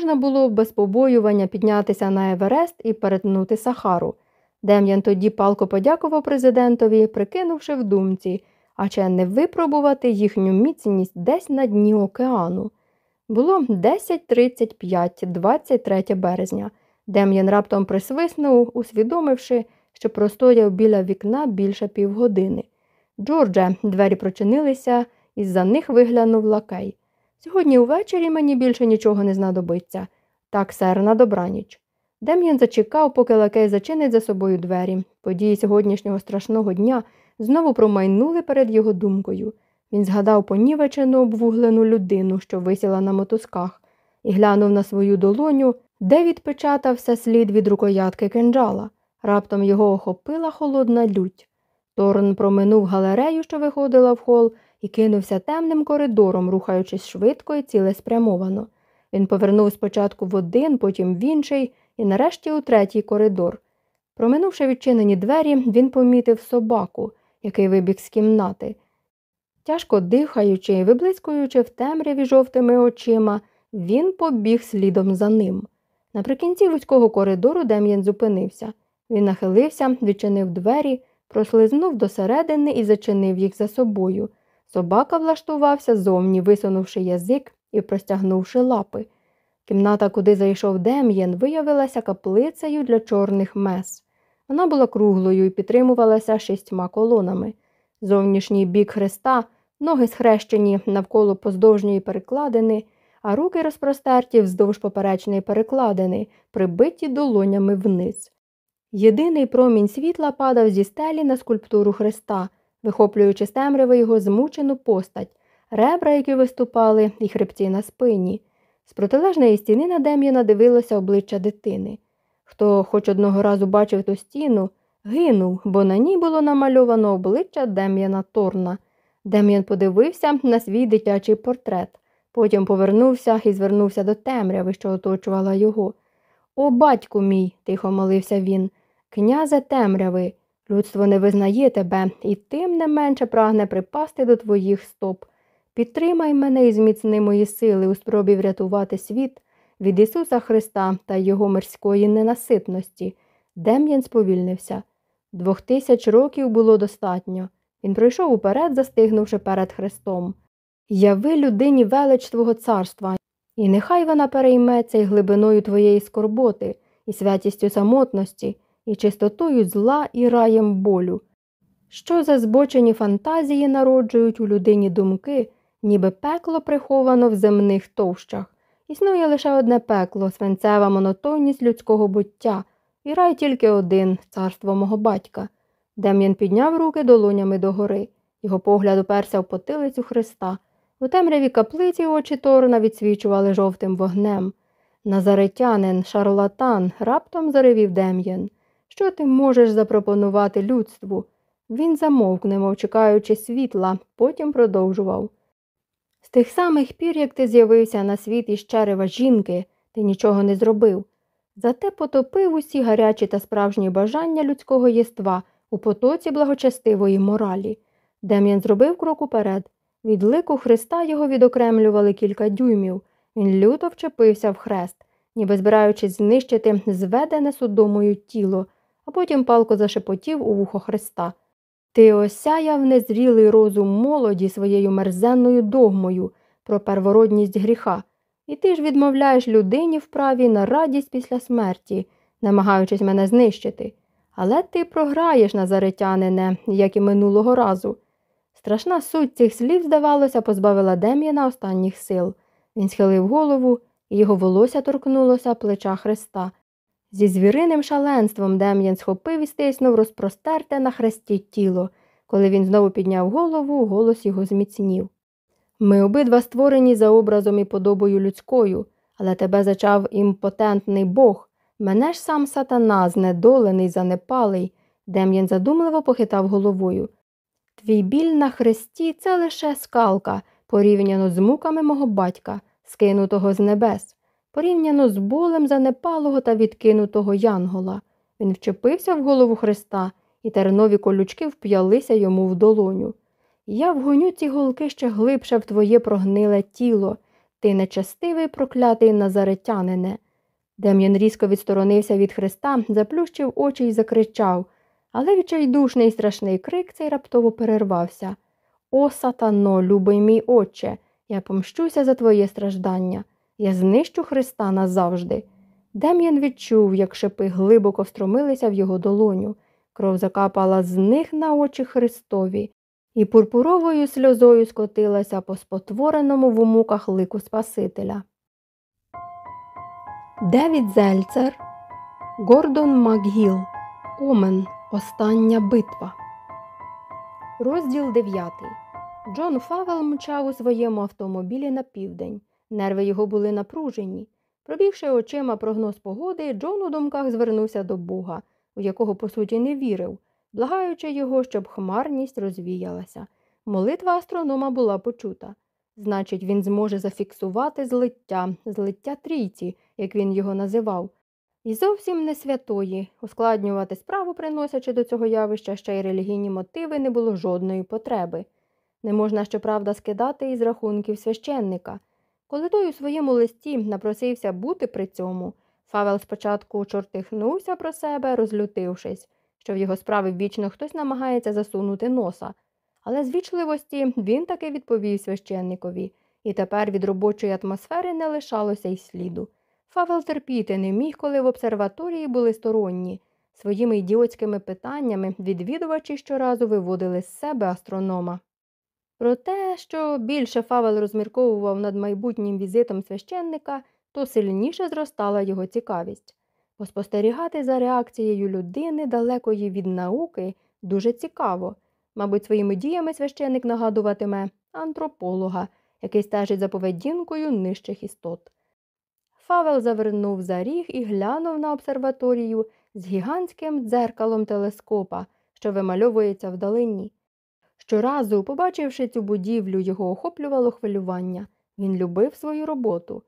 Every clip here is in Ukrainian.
можна було без побоювання піднятися на Еверест і перетнути Сахару. Дем'ян тоді палко подякував президентові, прикинувши в думці, а чи не випробувати їхню міцність десь на дні океану. Було 10.35, 23 березня. Дем'ян раптом присвиснув, усвідомивши, що простояв біля вікна більше півгодини. Джордже, двері прочинилися, і за них виглянув лакей. Сьогодні увечері мені більше нічого не знадобиться. Так, сер, на добраніч. Дем'ян зачекав, поки лакей зачинить за собою двері. Події сьогоднішнього страшного дня знову промайнули перед його думкою. Він згадав понівечену обвуглену людину, що висіла на мотузках, і глянув на свою долоню, де відпечатався слід від рукоятки кинджала. Раптом його охопила холодна лють. Торн проминув галерею, що виходила в хол, і кинувся темним коридором, рухаючись швидко і цілеспрямовано. Він повернув спочатку в один, потім в інший і нарешті у третій коридор. Проминувши відчинені двері, він помітив собаку, який вибіг з кімнати. Тяжко дихаючи і виблискуючи в темряві жовтими очима, він побіг слідом за ним. Наприкінці вузького коридору Дем'ян зупинився. Він нахилився, відчинив двері, прослизнув досередини і зачинив їх за собою. Собака влаштувався зовні, висунувши язик і простягнувши лапи. Кімната, куди зайшов Дем'єн, виявилася каплицею для чорних мес. Вона була круглою і підтримувалася шістьма колонами. Зовнішній бік хреста, ноги схрещені навколо поздовжньої перекладини, а руки розпростерті вздовж поперечної перекладини, прибиті долонями вниз. Єдиний промінь світла падав зі стелі на скульптуру хреста, вихоплюючи з темряви його змучену постать, ребра, які виступали, і хребці на спині. З протилежної стіни на Дем'яна дивилося обличчя дитини. Хто хоч одного разу бачив ту стіну, гинув, бо на ній було намальовано обличчя Дем'яна Торна. Дем'ян подивився на свій дитячий портрет, потім повернувся і звернувся до темряви, що оточувала його. О, батьку мій, тихо молився він, князе темряви, людство не визнає тебе і тим не менше прагне припасти до твоїх стоп. Підтримай мене і зміцни мої сили у спробі врятувати світ від Ісуса Христа та Його мирської ненаситності. Дем'ян сповільнився. Двох тисяч років було достатньо. Він пройшов уперед, застигнувши перед Христом. Яви людині велич Твого царства, і нехай вона перейметься й глибиною твоєї скорботи, і святістю самотності, і чистотою зла і раєм болю. Що за збочені фантазії народжують у людині думки, ніби пекло приховано в земних товщах. Існує лише одне пекло, свинцева монотонність людського буття, і рай тільки один царство мого батька. Дем'ян підняв руки долонями догори. Його погляд уперся в потилицю Христа. У темряві каплиці очі Торна відсвічували жовтим вогнем. Назаретянин, шарлатан, раптом заревів Дем'ян. Що ти можеш запропонувати людству? Він замовк, немов чекаючи світла, потім продовжував. З тих самих пір, як ти з'явився на світ із черева жінки, ти нічого не зробив. Зате потопив усі гарячі та справжні бажання людського єства у потоці благочестивої моралі. Дем'ян зробив крок уперед. Від лику Христа його відокремлювали кілька дюймів. Він люто вчепився в хрест, ніби збираючись знищити зведене судомою тіло, потім палко зашепотів у вухо Христа. Ти осяяв незрілий розум молоді своєю мерзенною догмою про первородність гріха, і ти ж відмовляєш людині в праві на радість після смерті, намагаючись мене знищити. Але ти програєш, назаретянине, як і минулого разу. Страшна суть цих слів, здавалося, позбавила Дем'яна останніх сил. Він схилив голову, і його волосся торкнулося плеча Христа. Зі звіриним шаленством Дем'ян схопив і стиснув розпростерте на хресті тіло. Коли він знову підняв голову, голос його зміцнів. Ми обидва створені за образом і подобою людською, але тебе зачав імпотентний Бог. Мене ж сам сатана, знедолений, занепалий. Дем'ян задумливо похитав головою. Твій біль на хресті це лише скалка, порівняно з муками мого батька, скинутого з небес порівняно з болем занепалого та відкинутого янгола. Він вчепився в голову Христа, і тернові колючки вп'ялися йому в долоню. Я вгоню ці голки ще глибше в твоє прогниле тіло. Ти нечестивий проклятий назаретянине. Дем'ян різко відсторонився від Христа, заплющив очі і закричав, але відчайдушний і страшний крик цей раптово перервався. О, сатано, любий мій отче, я помщуся за твоє страждання. Я знищу Христа назавжди. Дем'ян відчув, як шипи глибоко встромилися в його долоню. Кров закапала з них на очі Христові, і пурпуровою сльозою скотилася по спотвореному в муках лику Спасителя. Девід Зельцер, Гордон Макгіл, Омен. Остання битва. Розділ 9. Джон Фавел мчав у своєму автомобілі на південь. Нерви його були напружені. Пробігши очима прогноз погоди, Джон у думках звернувся до Бога, у якого, по суті, не вірив, благаючи його, щоб хмарність розвіялася. Молитва астронома була почута. Значить, він зможе зафіксувати злиття, злиття трійці, як він його називав. І зовсім не святої, ускладнювати справу, приносячи до цього явища ще й релігійні мотиви, не було жодної потреби. Не можна, щоправда, скидати із рахунків священника. Коли той у своєму листі напросився бути при цьому, Фавел спочатку чортихнувся про себе, розлютившись, що в його справи вічно хтось намагається засунути носа. Але з вічливості він таки відповів священникові, і тепер від робочої атмосфери не лишалося й сліду. Фавел терпіти не міг, коли в обсерваторії були сторонні. Своїми ідіотськими питаннями відвідувачі щоразу виводили з себе астронома. Про те, що більше Фавел розмірковував над майбутнім візитом священника, то сильніше зростала його цікавість. Поспостерігати за реакцією людини, далекої від науки, дуже цікаво. Мабуть, своїми діями священник нагадуватиме антрополога, який стежить за поведінкою нижчих істот. Фавел завернув за ріг і глянув на обсерваторію з гігантським дзеркалом телескопа, що вимальовується вдалині. Щоразу, побачивши цю будівлю, його охоплювало хвилювання. Він любив свою роботу.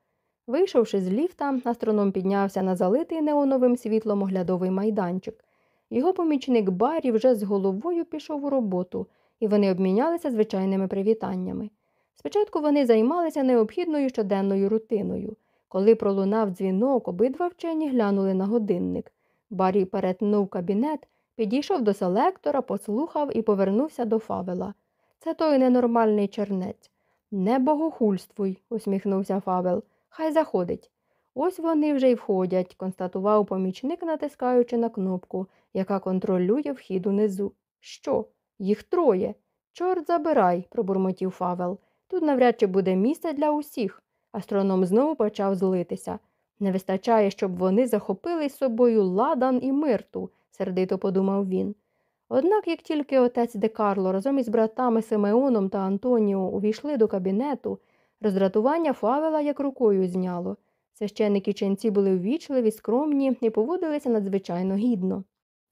Вийшовши з ліфта, астроном піднявся на залитий неоновим світлом оглядовий майданчик. Його помічник Барі вже з головою пішов у роботу, і вони обмінялися звичайними привітаннями. Спочатку вони займалися необхідною щоденною рутиною. Коли пролунав дзвінок, обидва вчені глянули на годинник. Барі перетнув кабінет, підійшов до селектора, послухав і повернувся до Фавела. Це той ненормальний чернець. Не богохульствуй, усміхнувся Фавел. Хай заходить. Ось вони вже й входять, констатував помічник, натискаючи на кнопку, яка контролює вхід унизу. Що? Їх троє. Чорт забирай, пробурмотів Фавел. Тут навряд чи буде місце для усіх. Астроном знову почав злитися. Не вистачає, щоб вони захопили з собою ладан і мирту, сердито подумав він. Однак, як тільки отець Де Карло разом із братами Симеоном та Антоніо увійшли до кабінету, роздратування Фавела як рукою зняло. Священники ченці були ввічливі, скромні і поводилися надзвичайно гідно.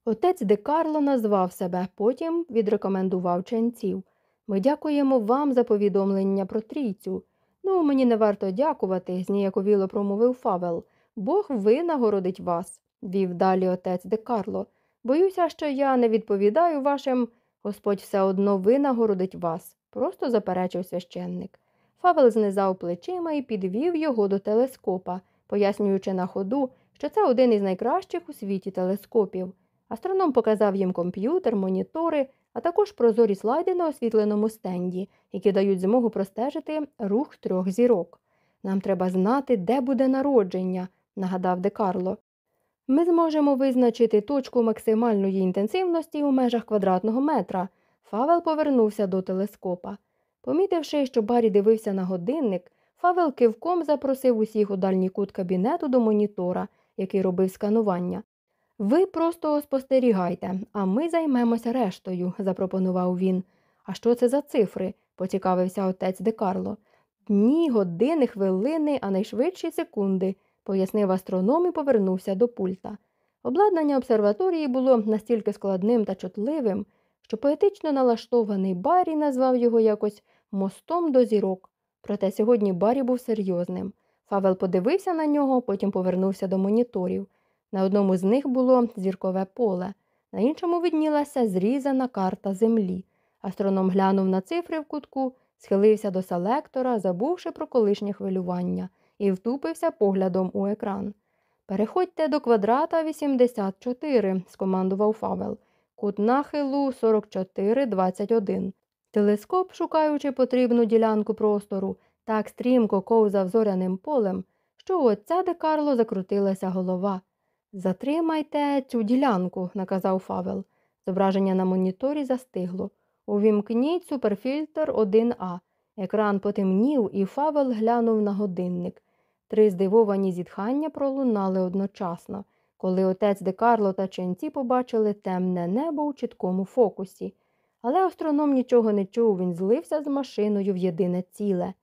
Отець Де Карло назвав себе, потім відрекомендував ченців. Ми дякуємо вам за повідомлення про трійцю. Ну, мені не варто дякувати, зніяковіло промовив Фавел. Бог винагородить вас, вів далі отець Де Карло. Боюся, що я не відповідаю вашим, Господь все одно винагородить вас, просто заперечив священник. Фавел знизав плечима і підвів його до телескопа, пояснюючи на ходу, що це один із найкращих у світі телескопів. Астроном показав їм комп'ютер, монітори, а також прозорі слайди на освітленому стенді, які дають змогу простежити рух трьох зірок. Нам треба знати, де буде народження, нагадав Де Карло. Ми зможемо визначити точку максимальної інтенсивності у межах квадратного метра. Фавел повернувся до телескопа. Помітивши, що Барі дивився на годинник, Фавел кивком запросив усіх у дальній кут кабінету до монітора, який робив сканування. Ви просто спостерігайте, а ми займемося рештою, запропонував він. А що це за цифри? поцікавився отець Де Карло. Дні, години, хвилини, а найшвидші секунди, пояснив астроном і повернувся до пульта. Обладнання обсерваторії було настільки складним та чутливим, що поетично налаштований Баррі назвав його якось мостом до зірок. Проте сьогодні Баррі був серйозним. Фавел подивився на нього, потім повернувся до моніторів. На одному з них було зіркове поле, на іншому виднілася зрізана карта землі. Астроном глянув на цифри в кутку, схилився до селектора, забувши про колишнє хвилювання, і втупився поглядом у екран. Переходьте до квадрата 84, скомандував Фавел. Кут нахилу 4421. Телескоп, шукаючи потрібну ділянку простору, так стрімко ковзав зоряним полем, що у отця де Карло закрутилася голова. Затримайте цю ділянку, наказав Фавел. Зображення на моніторі застигло. Увімкніть суперфільтр 1А. Екран потемнів, і Фавел глянув на годинник. Три здивовані зітхання пролунали одночасно, коли отець де Карло та ченці побачили темне небо у чіткому фокусі. Але астроном нічого не чув, він злився з машиною в єдине ціле.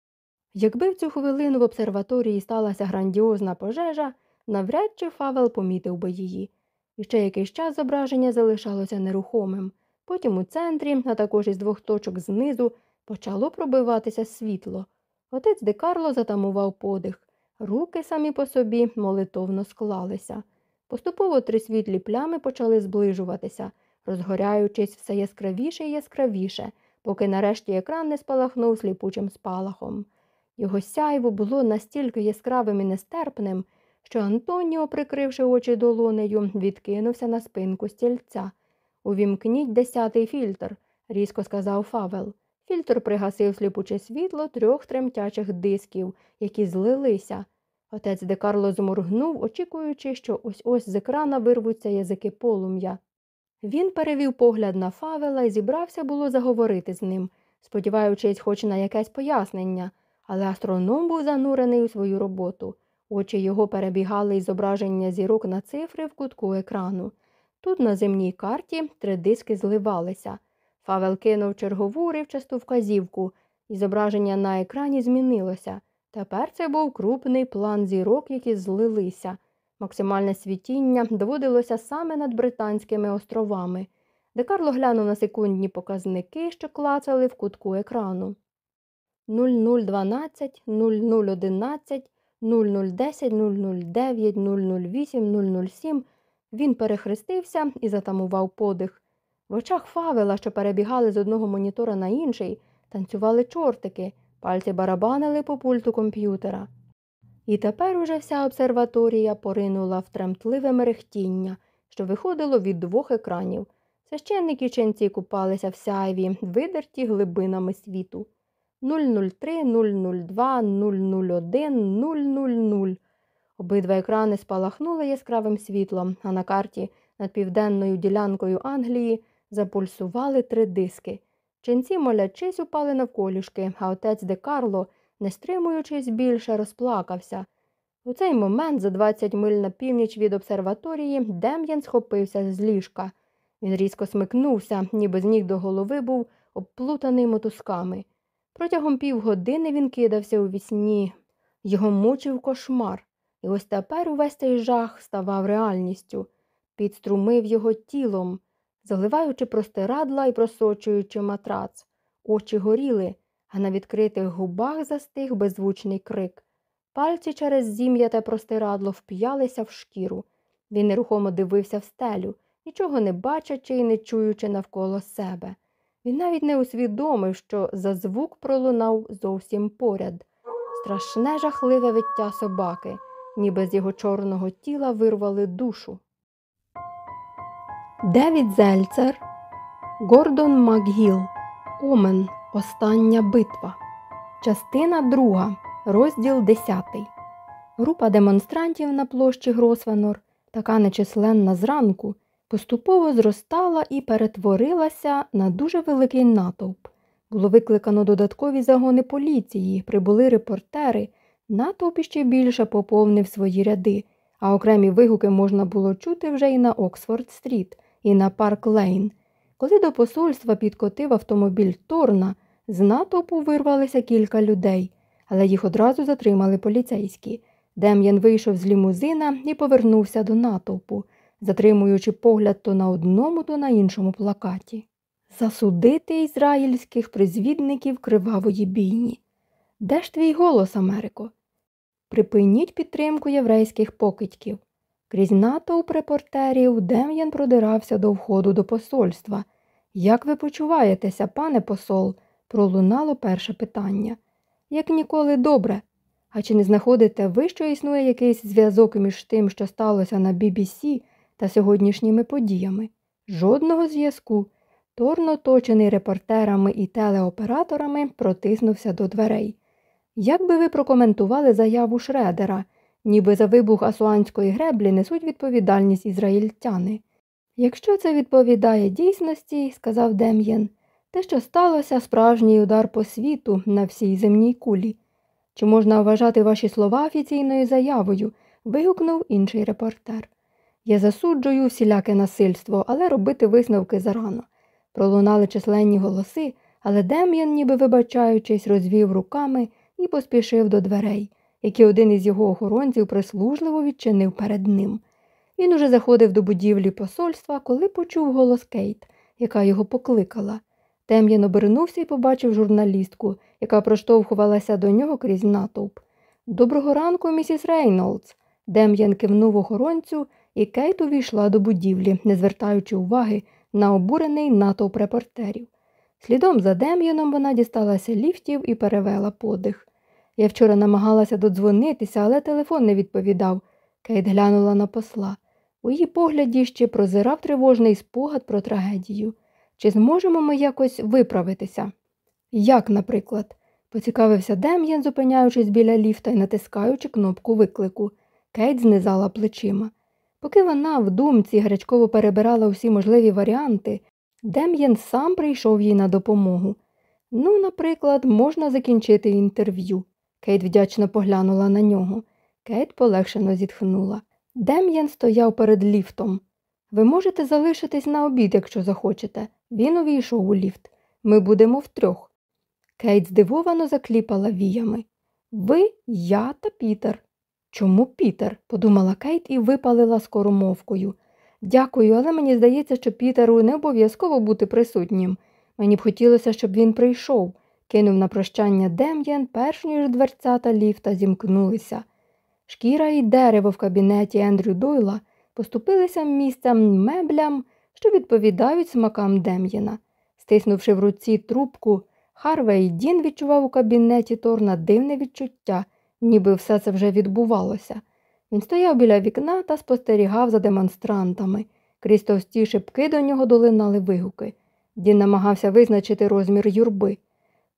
Якби в цю хвилину в обсерваторії сталася грандіозна пожежа, навряд чи Фавел помітив би її. І ще якийсь час зображення залишалося нерухомим. Потім у центрі, а також із двох точок знизу, почало пробиватися світло. Отець де Карло затамував подих. Руки самі по собі молитовно склалися. Поступово три світлі плями почали зближуватися, розгоряючись все яскравіше і яскравіше, поки нарешті екран не спалахнув сліпучим спалахом. Його сяйво було настільки яскравим і нестерпним, що Антоніо, прикривши очі долонею, відкинувся на спинку стільця. Увімкніть десятий фільтр, різко сказав Фавел. Фільтр пригасив сліпуче світло трьох тремтячих дисків, які злилися. Отець де Карло зморгнув, очікуючи, що ось ось з екрана вирвуться язики полум'я. Він перевів погляд на Фавела і зібрався було заговорити з ним, сподіваючись хоч на якесь пояснення, але астроном був занурений у свою роботу. Очі його перебігали із зображення зірок на цифри в кутку екрану. Тут на земній карті три диски зливалися. Фавел кинув чергову ривчасту вказівку, і зображення на екрані змінилося. Тепер це був крупний план зірок, які злилися. Максимальне світіння доводилося саме над Британськими островами, де Карло глянув на секундні показники, що клацали в кутку екрану. 0012, 0011, 0010, 009, 008, 007. Він перехрестився і затамував подих. В очах Фавела, що перебігали з одного монітора на інший, танцювали чортики, пальці барабанили по пульту комп'ютера. І тепер уже вся обсерваторія поринула в тремтливе мерехтіння, що виходило від двох екранів. Священники ченці купалися в сяйві, видерті глибинами світу. 003, 002, 001, 000. Обидва екрани спалахнули яскравим світлом, а на карті над південною ділянкою Англії запульсували три диски. Ченці, молячись, упали навколішки, а отець де Карло, не стримуючись більше, розплакався. У цей момент, за 20 миль на північ від обсерваторії, Дем'ян схопився з ліжка. Він різко смикнувся, ніби з ніг до голови був обплутаний мотузками. Протягом півгодини він кидався у вісні. Його мучив кошмар, і ось тепер увесь цей жах ставав реальністю, підструмив його тілом заливаючи простирадла і просочуючи матрац. Очі горіли, а на відкритих губах застиг беззвучний крик. Пальці через зім'яте простирадло вп'ялися в шкіру. Він нерухомо дивився в стелю, нічого не бачачи і не чуючи навколо себе. Він навіть не усвідомив, що за звук пролунав зовсім поряд. Страшне жахливе виття собаки, ніби з його чорного тіла вирвали душу. Девід Зельцер, Гордон Макгіл, Омен. Остання битва. Частина 2. Розділ 10. Група демонстрантів на площі Гросвенор, така нечисленна зранку, поступово зростала і перетворилася на дуже великий натовп. Було викликано додаткові загони поліції, прибули репортери, натовп іще більше поповнив свої ряди, а окремі вигуки можна було чути вже й на Оксфорд Стріт і на Парк Лейн. Коли до посольства підкотив автомобіль Торна, з натовпу вирвалися кілька людей, але їх одразу затримали поліцейські. Дем'ян вийшов з лімузина і повернувся до натовпу, затримуючи погляд то на одному, то на іншому плакаті. Засудити ізраїльських призвідників кривавої бійні. Де ж твій голос, Америко? Припиніть підтримку єврейських покидьків. Крізь натовп репортерів Дем'ян продирався до входу до посольства. Як ви почуваєтеся, пане посол? пролунало перше питання. Як ніколи добре. А чи не знаходите ви, що існує якийсь зв'язок між тим, що сталося на BBC та сьогоднішніми подіями? Жодного зв'язку. Торн, оточений репортерами і телеоператорами, протиснувся до дверей. Як би ви прокоментували заяву Шредера, ніби за вибух асуанської греблі несуть відповідальність ізраїльтяни? Якщо це відповідає дійсності, сказав Дем'єн, те, що сталося, справжній удар по світу на всій земній кулі. Чи можна вважати ваші слова офіційною заявою? вигукнув інший репортер. Я засуджую всіляке насильство, але робити висновки зарано. Пролунали численні голоси, але Дем'ян, ніби вибачаючись, розвів руками і поспішив до дверей, які один із його охоронців прислужливо відчинив перед ним. Він уже заходив до будівлі посольства, коли почув голос Кейт, яка його покликала. Дем'ян обернувся і побачив журналістку, яка проштовхувалася до нього крізь натовп. Доброго ранку, місіс Рейнолдс. Дем'ян кивнув охоронцю, і Кейт увійшла до будівлі, не звертаючи уваги на обурений натовп репортерів. Слідом за Дем'яном вона дісталася ліфтів і перевела подих. Я вчора намагалася додзвонитися, але телефон не відповідав. Кейт глянула на посла. У її погляді ще прозирав тривожний спогад про трагедію. Чи зможемо ми якось виправитися? Як, наприклад, поцікавився Дем'ян, зупиняючись біля ліфта і натискаючи кнопку виклику. Кейт знизала плечима. Поки вона в думці гарячково перебирала всі можливі варіанти, Дем'ян сам прийшов їй на допомогу. Ну, наприклад, можна закінчити інтерв'ю. Кейт вдячно поглянула на нього. Кейт полегшено зітхнула. Дем'ян стояв перед ліфтом. Ви можете залишитись на обід, якщо захочете. Він увійшов у ліфт. Ми будемо втрьох. Кейт здивовано закліпала віями. Ви, я та Пітер. Чому Пітер? подумала Кейт і випалила скоромовкою. Дякую, але мені здається, що Пітеру не обов'язково бути присутнім. Мені б хотілося, щоб він прийшов, кинув на прощання Дем'ян, перш ніж дверця та ліфта зімкнулися. Шкіра і дерево в кабінеті Ендрю Дойла поступилися місцем меблям, що відповідають смакам Дем'яна. Стиснувши в руці трубку, Харвей Дін відчував у кабінеті Торна дивне відчуття, ніби все це вже відбувалося. Він стояв біля вікна та спостерігав за демонстрантами. Крізь товсті шипки до нього долинали вигуки. Дін намагався визначити розмір юрби.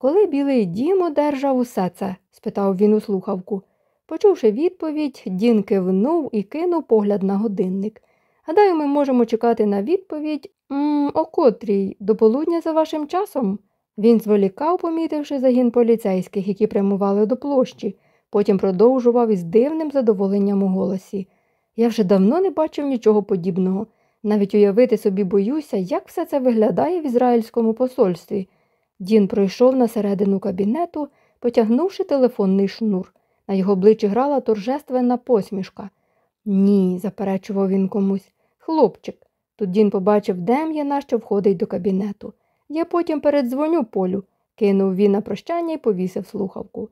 Коли білий дім одержав усе це? спитав він у слухавку. Почувши відповідь, Дін кивнув і кинув погляд на годинник. Гадаю, ми можемо чекати на відповідь «М, о котрій, до полудня за вашим часом. Він зволікав, помітивши загін поліцейських, які прямували до площі, потім продовжував із дивним задоволенням у голосі. Я вже давно не бачив нічого подібного. Навіть уявити собі боюся, як все це виглядає в ізраїльському посольстві. Дін пройшов на середину кабінету, потягнувши телефонний шнур. На його обличчі грала торжественна посмішка. Ні, заперечував він комусь. Хлопчик. Тут Дін побачив Дем'яна, що входить до кабінету. Я потім передзвоню полю, кинув він на прощання і повісив слухавку.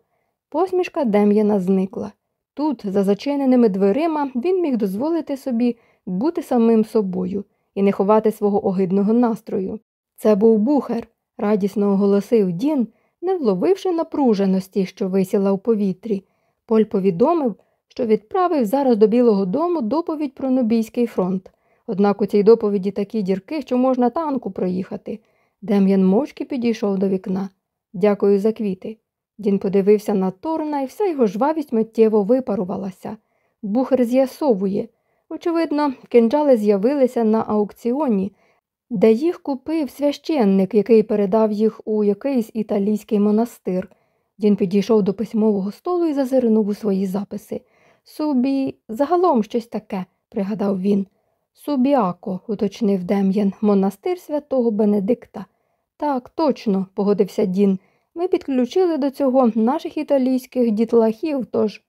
Посмішка Дем'яна зникла. Тут, за зачиненими дверима, він міг дозволити собі бути самим собою і не ховати свого огидного настрою. Це був бухер, радісно оголосив Дін, не вловивши напруженості, що висіла у повітрі. Поль повідомив, що відправив зараз до Білого дому доповідь про Нубійський фронт. Однак у цій доповіді такі дірки, що можна танку проїхати. Дем'ян мовчки підійшов до вікна. Дякую за квіти. Дін подивився на Торна, і вся його жвавість миттєво випарувалася. Бухер з'ясовує. Очевидно, кинджали з'явилися на аукціоні, де їх купив священник, який передав їх у якийсь італійський монастир. Дін підійшов до письмового столу і зазирнув у свої записи. Субі, загалом щось таке, пригадав він. Субіако, уточнив Дем'ян, монастир святого Бенедикта. Так, точно, погодився Дін. Ми підключили до цього наших італійських дітлахів, тож.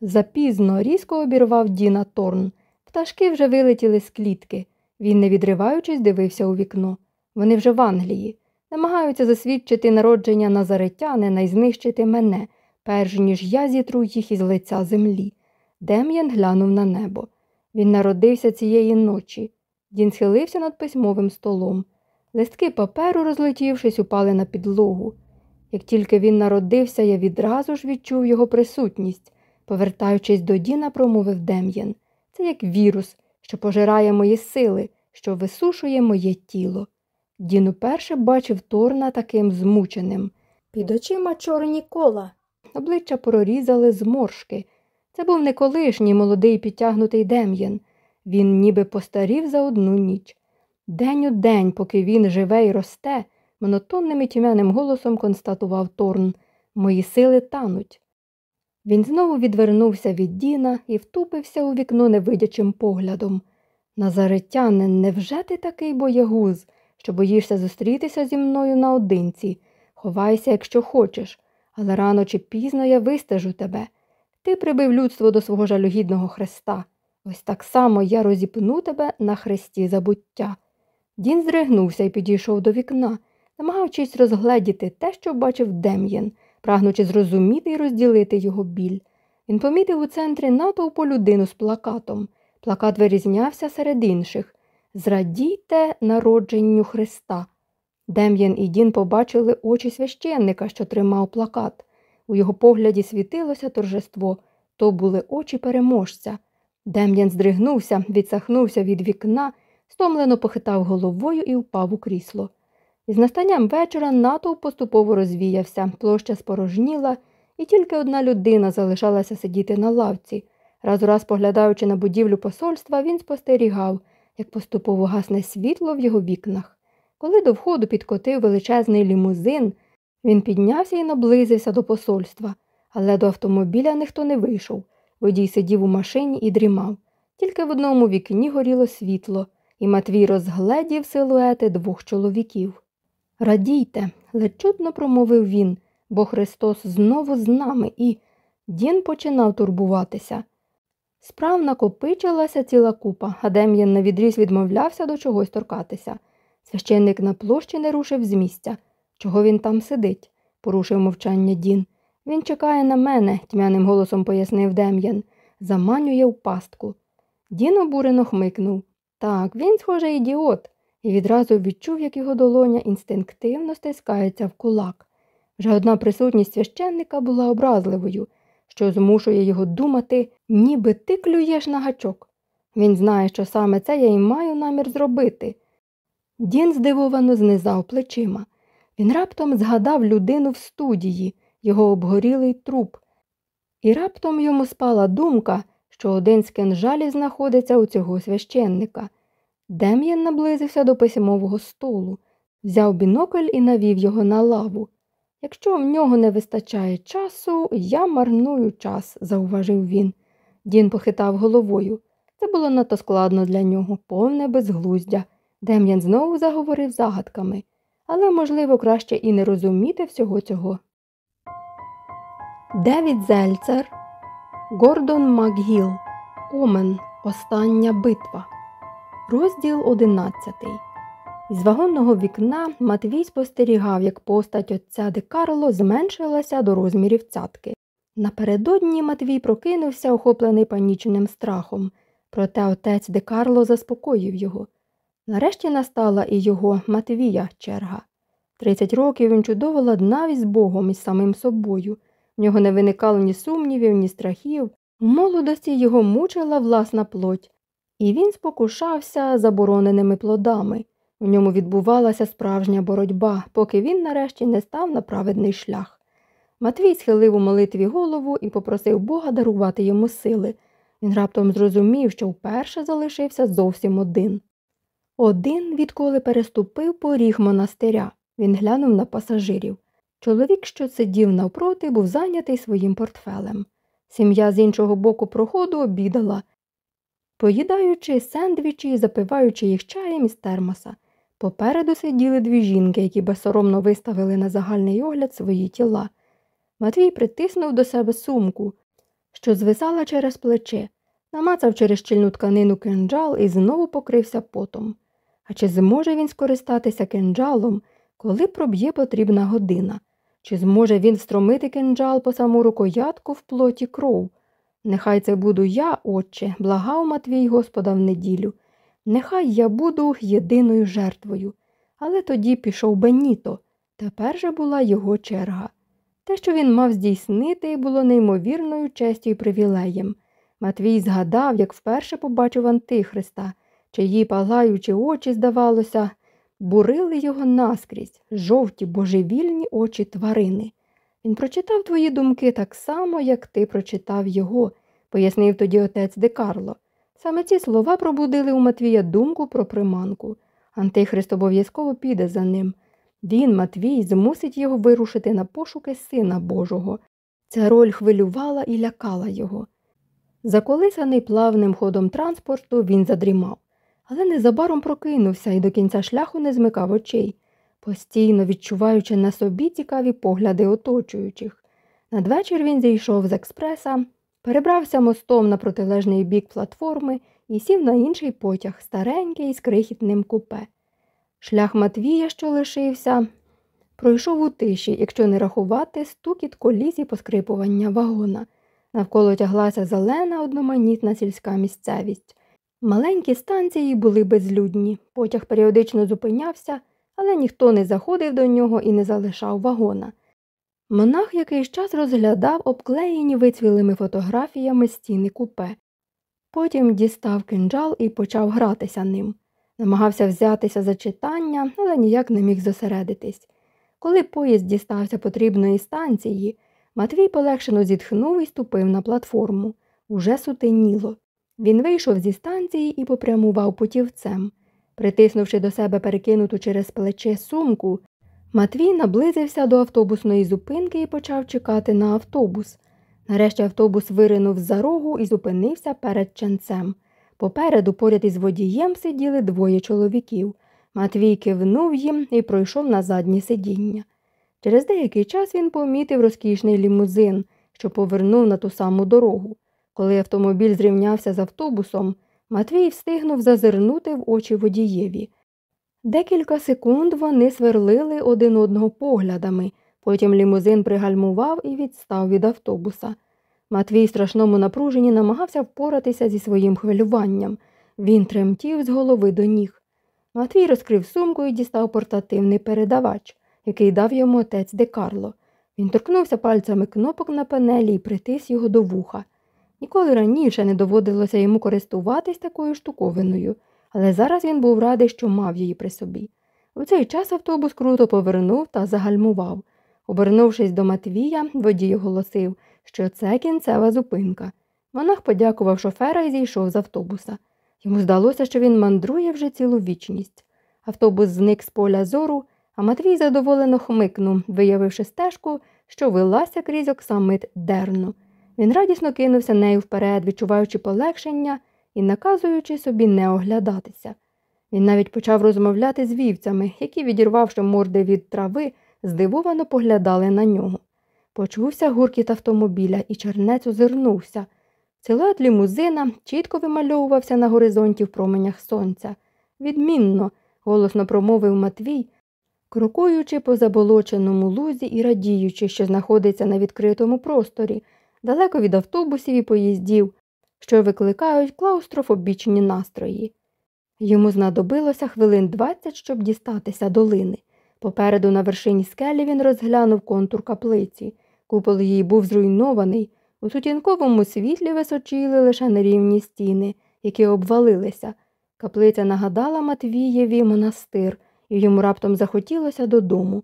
Запізно різко обірвав Діна Торн. Пташки вже вилетіли з клітки. Він, не відриваючись, дивився у вікно. Вони вже в Англії. Намагаються засвідчити народження назаретянина і знищити мене, перш ніж я зітру їх із лиця землі. Дем'ян глянув на небо. Він народився цієї ночі. Дін схилився над письмовим столом. Листки паперу, розлетівшись, упали на підлогу. Як тільки він народився, я відразу ж відчув його присутність. Повертаючись до Діна, промовив Дем'ян. Це як вірус, що пожирає мої сили, що висушує моє тіло. Дін уперше бачив Торна таким змученим. Під очима чорні кола, обличчя прорізали зморшки. Це був не колишній молодий підтягнутий Дем'ян. Він ніби постарів за одну ніч. День у день, поки він живе і росте, монотонним і тьмяним голосом констатував Торн Мої сили тануть. Він знову відвернувся від Діна і втупився у вікно невидячим поглядом. Назаретянин, невже ти такий боягуз, що боїшся зустрітися зі мною наодинці? Ховайся, якщо хочеш, але рано чи пізно я вистежу тебе. Ти прибив людство до свого жалюгідного хреста. Ось так само я розіпну тебе на хресті забуття. Дін здригнувся і підійшов до вікна, намагаючись розгледіти те, що бачив Дем'ян, прагнучи зрозуміти і розділити його біль. Він помітив у центрі натовпу людину з плакатом. Плакат вирізнявся серед інших Зрадійте народженню Христа. Дем'ян і Дін побачили очі священника, що тримав плакат. У його погляді світилося торжество то були очі переможця. Дем'ян здригнувся, відсахнувся від вікна, стомлено похитав головою і впав у крісло. Із настанням вечора натовп поступово розвіявся, площа спорожніла, і тільки одна людина залишалася сидіти на лавці. Раз у раз поглядаючи на будівлю посольства, він спостерігав, як поступово гасне світло в його вікнах. Коли до входу підкотив величезний лімузин, він піднявся і наблизився до посольства, але до автомобіля ніхто не вийшов. Водій сидів у машині і дрімав. Тільки в одному вікні горіло світло, і Матвій розгледів силуети двох чоловіків. Радійте, ледь чутно промовив він, бо Христос знову з нами і Дін починав турбуватися. Справ накопичилася ціла купа, а Дем'ян навідріз відмовлявся до чогось торкатися. Священник на площі не рушив з місця. Чого він там сидить? порушив мовчання Дін. Він чекає на мене, тьмяним голосом пояснив Дем'ян, заманює в пастку. Дін обурено хмикнув. Так, він, схоже, ідіот, і відразу відчув, як його долоня інстинктивно стискається в кулак. Вже одна присутність священника була образливою, що змушує його думати, ніби ти клюєш на гачок. Він знає, що саме це я й маю намір зробити. Дін здивовано знизав плечима. Він раптом згадав людину в студії, його обгорілий труп, і раптом йому спала думка, що один з кинжалів знаходиться у цього священника. Дем'ян наблизився до письмового столу, взяв бінокль і навів його на лаву. Якщо в нього не вистачає часу, я марную час, зауважив він. Дін похитав головою. Це було надто складно для нього, повне безглуздя. Дем'ян знову заговорив загадками, але, можливо, краще і не розуміти всього цього. Девід Зельцер, Гордон Макгіл, Омен. Остання битва. Розділ одинадцятий. Із вагонного вікна Матвій спостерігав, як постать отця Де Карло зменшилася до розмірів цятки. Напередодні Матвій прокинувся, охоплений панічним страхом, проте отець Де Карло заспокоїв його. Нарешті настала і його Матвія черга. Тридцять років він чудово ладнав із Богом і самим собою. В нього не виникало ні сумнівів, ні страхів. У молодості його мучила власна плоть, і він спокушався забороненими плодами. У ньому відбувалася справжня боротьба, поки він нарешті не став на праведний шлях. Матвій схилив у молитві голову і попросив Бога дарувати йому сили. Він раптом зрозумів, що вперше залишився зовсім один. Один, відколи переступив поріг монастиря, він глянув на пасажирів. Чоловік, що сидів навпроти, був зайнятий своїм портфелем. Сім'я з іншого боку проходу обідала, поїдаючи сендвічі і запиваючи їх чаєм із термоса. Попереду сиділи дві жінки, які безсоромно виставили на загальний огляд свої тіла. Матвій притиснув до себе сумку, що звисала через плече, намацав через щільну тканину кинджал і знову покрився потом. А чи зможе він скористатися кинджалом, коли проб'є потрібна година? Чи зможе він встромити кинджал по саму рукоятку в плоті кров? Нехай це буду я, отче, благав Матвій Господа в неділю. Нехай я буду єдиною жертвою. Але тоді пішов Беніто. Тепер же була його черга. Те, що він мав здійснити, було неймовірною честю і привілеєм. Матвій згадав, як вперше побачив Антихриста, чиї палаючі очі, здавалося, бурили його наскрізь, жовті божевільні очі тварини. Він прочитав твої думки так само, як ти прочитав його, пояснив тоді отець Декарло. Саме ці слова пробудили у Матвія думку про приманку. Антихрист обов'язково піде за ним. Він, Матвій, змусить його вирушити на пошуки Сина Божого. Ця роль хвилювала і лякала його. Заколисаний плавним ходом транспорту, він задрімав, але незабаром прокинувся і до кінця шляху не змикав очей, постійно відчуваючи на собі цікаві погляди оточуючих. Надвечір він зійшов з експреса, перебрався мостом на протилежний бік платформи і сів на інший потяг, старенький з крихітним купе. Шлях Матвія, що лишився, пройшов у тиші, якщо не рахувати стукіт коліс і поскрипування вагона. Навколо тяглася зелена одноманітна сільська місцевість. Маленькі станції були безлюдні, потяг періодично зупинявся, але ніхто не заходив до нього і не залишав вагона. Монах якийсь час розглядав обклеєні вицвілими фотографіями стіни купе. Потім дістав кинджал і почав гратися ним. Намагався взятися за читання, але ніяк не міг зосередитись. Коли поїзд дістався потрібної станції, Матвій полегшено зітхнув і ступив на платформу. Уже сутеніло. Він вийшов зі станції і попрямував путівцем. Притиснувши до себе перекинуту через плече сумку, Матвій наблизився до автобусної зупинки і почав чекати на автобус. Нарешті автобус виринув за рогу і зупинився перед ченцем. Попереду, поряд із водієм, сиділи двоє чоловіків. Матвій кивнув їм і пройшов на заднє сидіння. Через деякий час він помітив розкішний лімузин, що повернув на ту саму дорогу. Коли автомобіль зрівнявся з автобусом, Матвій встигнув зазирнути в очі водієві. Декілька секунд вони сверлили один одного поглядами, потім лімузин пригальмував і відстав від автобуса. Матвій в страшному напруженні намагався впоратися зі своїм хвилюванням. Він тремтів з голови до ніг. Матвій розкрив сумку і дістав портативний передавач, який дав йому отець Де Карло. Він торкнувся пальцями кнопок на панелі і притис його до вуха. Ніколи раніше не доводилося йому користуватись такою штуковиною, але зараз він був радий, що мав її при собі. У цей час автобус круто повернув та загальмував. Обернувшись до Матвія, водій оголосив, що це кінцева зупинка. Монах подякував шофера і зійшов з автобуса. Йому здалося, що він мандрує вже цілу вічність. Автобус зник з поля зору, а Матвій задоволено хмикнув, виявивши стежку, що велася крізь оксамит дерну. Він радісно кинувся нею вперед, відчуваючи полегшення і наказуючи собі не оглядатися. Він навіть почав розмовляти з вівцями, які, відірвавши морди від трави, здивовано поглядали на нього. Почувся гуркіт автомобіля, і чернець озирнувся. Силует лімузина чітко вимальовувався на горизонті в променях сонця. Відмінно, голосно промовив Матвій, крокуючи по заболоченому лузі і радіючи, що знаходиться на відкритому просторі, далеко від автобусів і поїздів, що викликають клаустрофобічні настрої. Йому знадобилося хвилин двадцять, щоб дістатися долини. Попереду на вершині скелі він розглянув контур каплиці. Купол її був зруйнований. У сутінковому світлі височили лише нерівні стіни, які обвалилися. Каплиця нагадала Матвієві монастир, і йому раптом захотілося додому.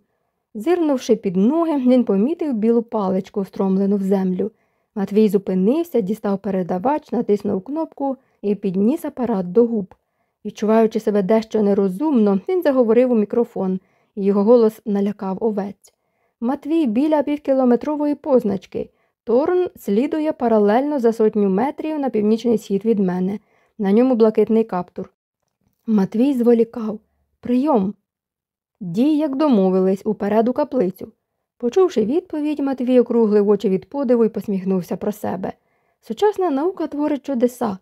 Зирнувши під ноги, він помітив білу паличку, встромлену в землю. Матвій зупинився, дістав передавач, натиснув кнопку і підніс апарат до губ. Відчуваючи себе дещо нерозумно, він заговорив у мікрофон, і його голос налякав овець. Матвій біля півкілометрової позначки. Торн слідує паралельно за сотню метрів на північний схід від мене. На ньому блакитний каптур. Матвій зволікав. Прийом. Дій, як домовились, уперед у каплицю. Почувши відповідь, Матвій округлив очі від подиву і посміхнувся про себе. Сучасна наука творить чудеса.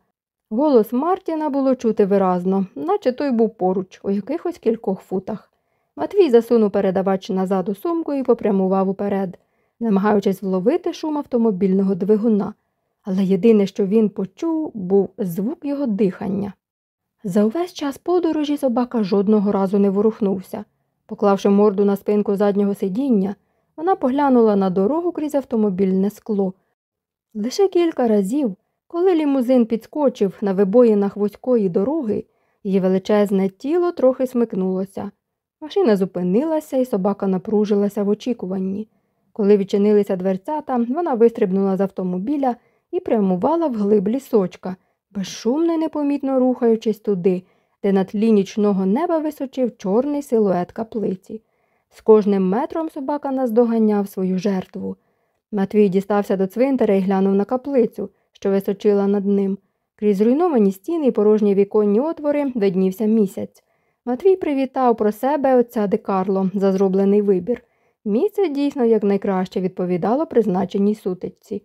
Голос Мартіна було чути виразно, наче той був поруч, у якихось кількох футах. Матвій засунув передавач назад у сумку і попрямував уперед, намагаючись вловити шум автомобільного двигуна. Але єдине, що він почув, був звук його дихання. За увесь час подорожі собака жодного разу не ворухнувся. Поклавши морду на спинку заднього сидіння, вона поглянула на дорогу крізь автомобільне скло. Лише кілька разів, коли лімузин підскочив на вибоїнах вузької дороги, її величезне тіло трохи смикнулося. Машина зупинилася, і собака напружилася в очікуванні. Коли відчинилися дверцята, вона вистрибнула з автомобіля і прямувала в глиб лісочка, безшумно й непомітно рухаючись туди, де на тлі нічного неба височив чорний силует каплиці. З кожним метром собака наздоганяв свою жертву. Матвій дістався до цвинтаря і глянув на каплицю, що височила над ним. Крізь зруйновані стіни і порожні віконні отвори виднівся місяць. Матвій привітав про себе отця Декарло за зроблений вибір. Місце дійсно якнайкраще відповідало призначеній сутичці.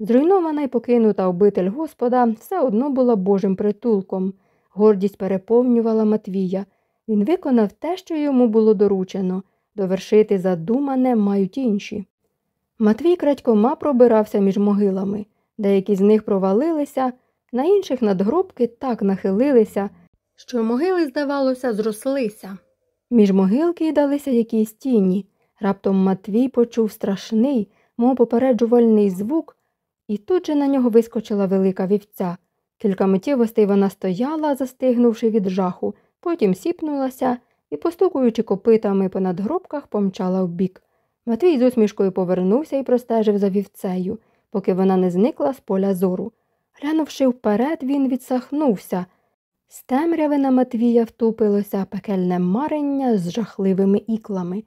Зруйнована й покинута обитель Господа все одно була Божим притулком. Гордість переповнювала Матвія. Він виконав те, що йому було доручено довершити задумане мають інші. Матвій крадькома пробирався між могилами. Деякі з них провалилися, на інших надгробки так нахилилися, що могили, здавалося, зрослися. Між могил кидалися якісь тіні. Раптом Матвій почув страшний, мов попереджувальний звук, і тут же на нього вискочила велика вівця. Кілька миттєвостей вона стояла, застигнувши від жаху, потім сіпнулася і, постукуючи копитами по надгробках, помчала вбік. Матвій з усмішкою повернувся і простежив за вівцею, поки вона не зникла з поля зору. Глянувши вперед, він відсахнувся. З темряви на Матвія втупилося пекельне марення з жахливими іклами.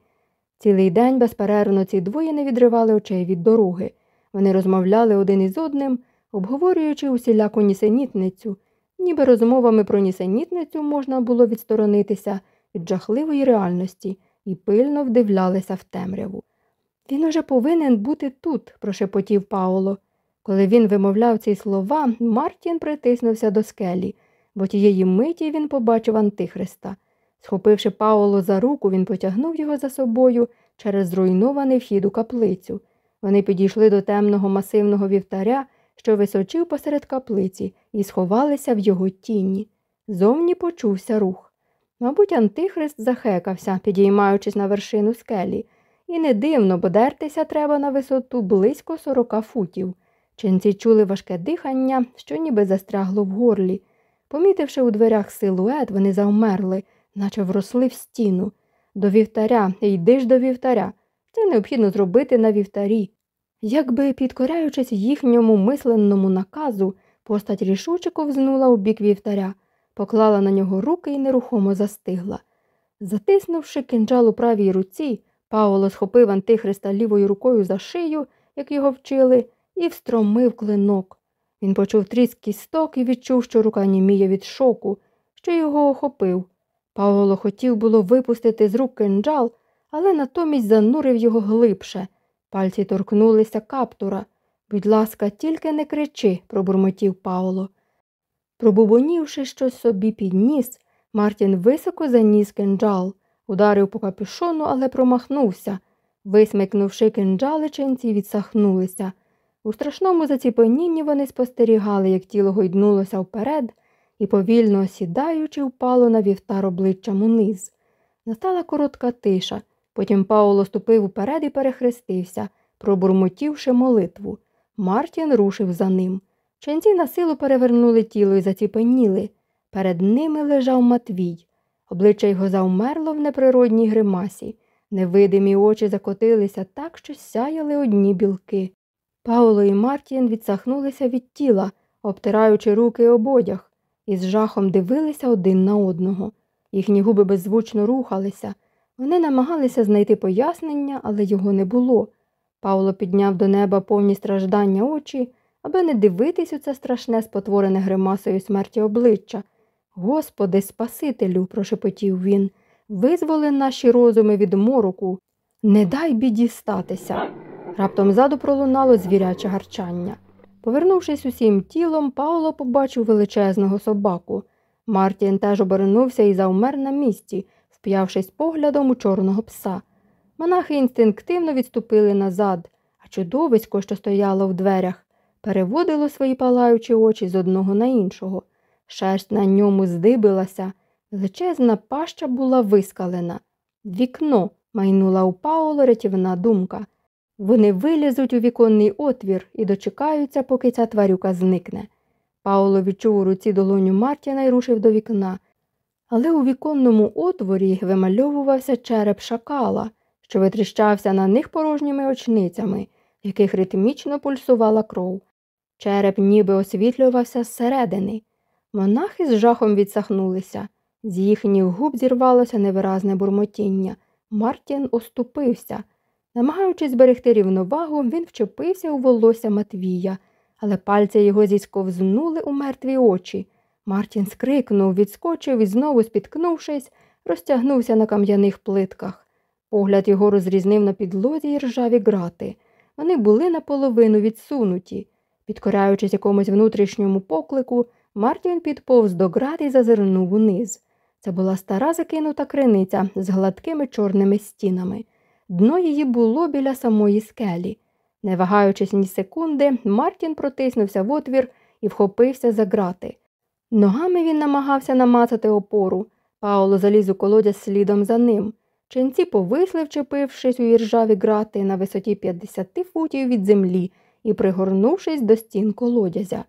Цілий день безперервно ці двоє не відривали очей від дороги. Вони розмовляли один із одним, обговорюючи усіляку нісенітницю, ніби розмовами про нісенітницю можна було відсторонитися від жахливої реальності і пильно вдивлялися в темряву. Він уже повинен бути тут, прошепотів Пауло. Коли він вимовляв ці слова, Мартін притиснувся до скелі, бо тієї миті він побачив Антихриста. Схопивши Пауло за руку, він потягнув його за собою через зруйнований вхід у каплицю. Вони підійшли до темного масивного вівтаря, що височив посеред каплиці, і сховалися в його тіні. Зовні почувся рух. Мабуть, Антихрист захекався, підіймаючись на вершину скелі. І не дивно, бо дертися треба на висоту близько сорока футів. Ченці чули важке дихання, що ніби застрягло в горлі. Помітивши у дверях силует, вони завмерли, наче вросли в стіну. До вівтаря, йди ж до вівтаря. Це необхідно зробити на вівтарі. Якби, підкоряючись їхньому мисленному наказу, постать рішуче ковзнула у бік вівтаря, поклала на нього руки і нерухомо застигла. Затиснувши кинджал у правій руці, Пауло схопив антихриста лівою рукою за шию, як його вчили, і встромив клинок. Він почув тріск кісток і відчув, що рука німіє від шоку, що його охопив. Павло хотів було випустити з рук кинджал, але натомість занурив його глибше. Пальці торкнулися каптура. Будь ласка, тільки не кричи, пробурмотів Павло. Пробубонівши щось собі під ніс, Мартін високо заніс кинджал, ударив по капюшону, але промахнувся. Висмикнувши кинджали, ченці відсахнулися. У страшному заціпенінні вони спостерігали, як тіло гойднулося вперед і, повільно осідаючи, впало на вівтар обличчям униз. Настала коротка тиша. Потім Пауло ступив уперед і перехрестився, пробурмотівши молитву. Мартін рушив за ним. Ченці на силу перевернули тіло і заціпеніли. Перед ними лежав Матвій. Обличчя його завмерло в неприродній гримасі. Невидимі очі закотилися так, що сяяли одні білки. Пауло і Мартін відсахнулися від тіла, обтираючи руки об одяг, і з жахом дивилися один на одного. Їхні губи беззвучно рухалися. Вони намагалися знайти пояснення, але його не було. Павло підняв до неба повні страждання очі, аби не дивитись у це страшне спотворене гримасою смерті обличчя. Господи, Спасителю, прошепотів він, визволи наші розуми від мороку, не дай біді статися. Раптом ззаду пролунало звіряче гарчання. Повернувшись усім тілом, Пауло побачив величезного собаку. Мартін теж обернувся і завмер на місці, вп'явшись поглядом у чорного пса. Монахи інстинктивно відступили назад, а чудовисько, що стояло в дверях, переводило свої палаючі очі з одного на іншого. шерсть на ньому здибилася, величезна паща була вискалена. Вікно, майнула у Пауло рятівна думка. Вони вилізуть у віконний отвір і дочекаються, поки ця тварюка зникне. Пауло відчув у руці долоню Мартіна і рушив до вікна. Але у віконному отворі вимальовувався череп шакала, що витріщався на них порожніми очницями, в яких ритмічно пульсувала кров. Череп ніби освітлювався зсередини. Монахи з жахом відсахнулися. З їхніх губ зірвалося невиразне бурмотіння. Мартін оступився. Намагаючись зберегти рівновагу, він вчепився у волосся Матвія, але пальці його зісковзнули у мертві очі. Мартін скрикнув, відскочив і знову, спіткнувшись, розтягнувся на кам'яних плитках. Погляд його розрізнив на підлозі й ржаві грати. Вони були наполовину відсунуті. Підкоряючись якомусь внутрішньому поклику, Мартін підповз до град і зазирнув униз. Це була стара закинута криниця з гладкими чорними стінами. Дно її було біля самої скелі. Не вагаючись ні секунди, Мартін протиснувся в отвір і вхопився за грати. Ногами він намагався намацати опору. Пауло заліз у колодязь слідом за ним. Ченці повисли, вчепившись у іржаві грати на висоті 50 футів від землі і пригорнувшись до стін колодязя.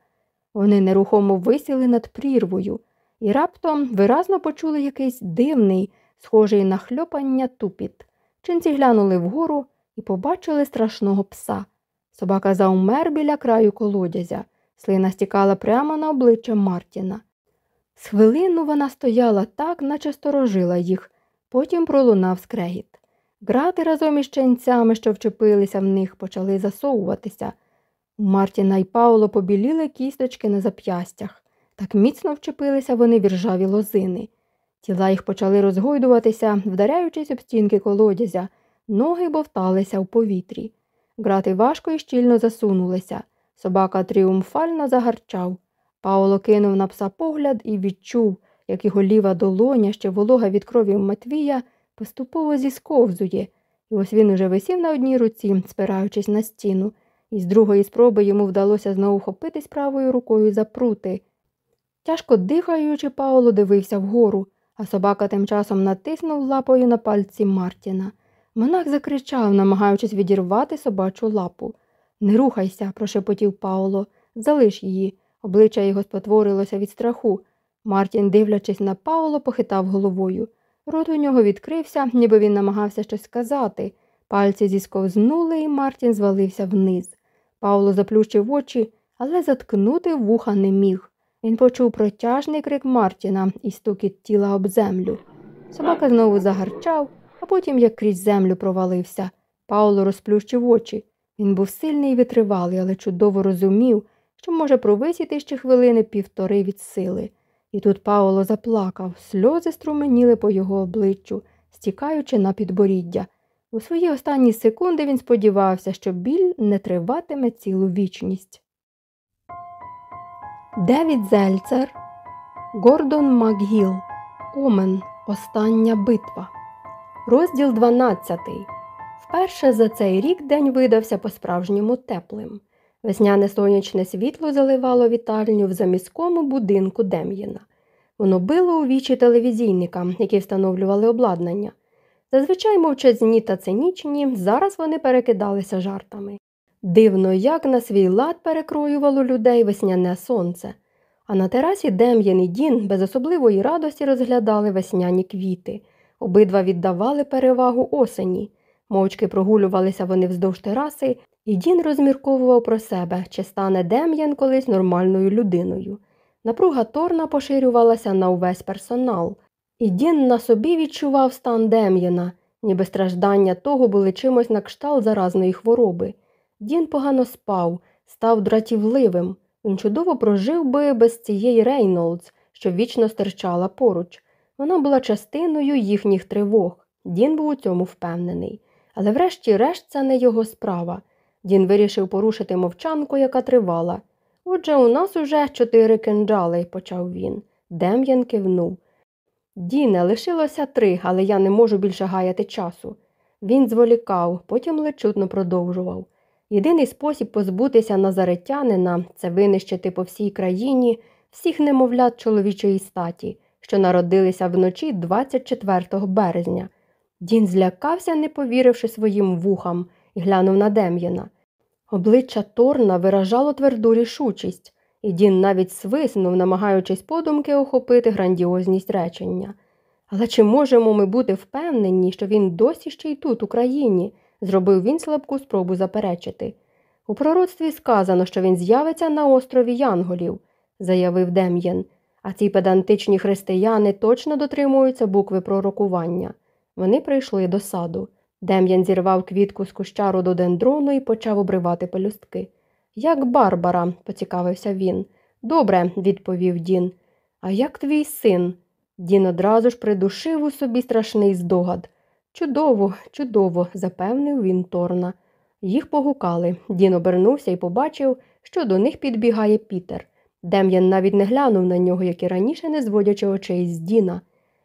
Вони нерухомо висіли над прірвою і раптом виразно почули якийсь дивний, схожий на хльопання тупіт. Ченці глянули вгору і побачили страшного пса. Собака заумер біля краю колодязя. Слина стікала прямо на обличчя Мартіна. З хвилину вона стояла так, наче сторожила їх, потім пролунав скрегіт. Грати разом із ченцями, що вчепилися в них, почали засовуватися. Мартіна й Пауло побіліли кісточки на зап'ястях. Так міцно вчепилися вони в ржаві лозини. Тіла їх почали розгойдуватися, вдаряючись об стінки колодязя, ноги бовталися в повітрі. Грати важко і щільно засунулися. Собака тріумфально загарчав. Пауло кинув на пса погляд і відчув, як його ліва долоня, ще волога від крові Матвія, поступово зісковзує, і ось він уже висів на одній руці, спираючись на стіну, і з другої спроби йому вдалося знову хопитись правою рукою за прути. Тяжко дихаючи, Пауло дивився вгору, а собака тим часом натиснув лапою на пальці Мартіна. Монах закричав, намагаючись відірвати собачу лапу. Не рухайся, прошепотів Пауло, залиш її. Обличчя його спотворилося від страху. Мартін, дивлячись на Пауло, похитав головою. Рот у нього відкрився, ніби він намагався щось сказати. Пальці зісковзнули, і Мартін звалився вниз. Пауло заплющив очі, але заткнути вуха не міг. Він почув протяжний крик Мартіна і стукіт тіла об землю. Собака знову загарчав, а потім як крізь землю провалився. Пауло розплющив очі. Він був сильний і витривалий, але чудово розумів, що може провисіти ще хвилини півтори від сили. І тут Пауло заплакав, сльози струменіли по його обличчю, стікаючи на підборіддя. У свої останні секунди він сподівався, що біль не триватиме цілу вічність. Девід Зельцер, Гордон Макгіл, Омен. Остання битва. Розділ 12. Вперше за цей рік день видався по-справжньому теплим. Весняне сонячне світло заливало вітальню в заміському будинку Дем'єна. Воно било у вічі телевізійникам, які встановлювали обладнання. Зазвичай мовчазні та цинічні, зараз вони перекидалися жартами. Дивно, як на свій лад перекроювало людей весняне сонце. А на терасі Дем'ян і Дін без особливої радості розглядали весняні квіти. Обидва віддавали перевагу осені. Мовчки прогулювалися вони вздовж тераси, і Дін розмірковував про себе, чи стане Дем'ян колись нормальною людиною. Напруга Торна поширювалася на увесь персонал, і Дін на собі відчував стан Дем'яна, ніби страждання того були чимось на кшталт заразної хвороби. Дін погано спав, став дратівливим. Він чудово прожив би без цієї Рейнолдс, що вічно стирчала поруч. Вона була частиною їхніх тривог. Дін був у цьому впевнений. Але врешті-решт це не його справа. Дін вирішив порушити мовчанку, яка тривала. Отже, у нас уже чотири кинджали, почав він. Дем'ян кивнув. Діне, лишилося три, але я не можу більше гаяти часу. Він зволікав, потім лечутно продовжував. Єдиний спосіб позбутися назаретянина це винищити по всій країні всіх немовлят чоловічої статі, що народилися вночі 24 березня. Дін злякався, не повіривши своїм вухам, і глянув на Дем'яна. Обличчя Торна виражало тверду рішучість, і Дін навіть свиснув, намагаючись подумки охопити грандіозність речення. Але чи можемо ми бути впевнені, що він досі ще й тут, в Україні? зробив він слабку спробу заперечити. У пророцтві сказано, що він з'явиться на острові Янголів, заявив Дем'єн, а ці педантичні християни точно дотримуються букви пророкування. Вони прийшли до саду. Дем'ян зірвав квітку з куща рододендрону і почав обривати пелюстки. Як Барбара, поцікавився він. Добре, відповів Дін. А як твій син? Дін одразу ж придушив у собі страшний здогад. Чудово, чудово, запевнив він Торна. Їх погукали. Дін обернувся і побачив, що до них підбігає Пітер. Дем'ян навіть не глянув на нього, як і раніше, не зводячи очей з Діна.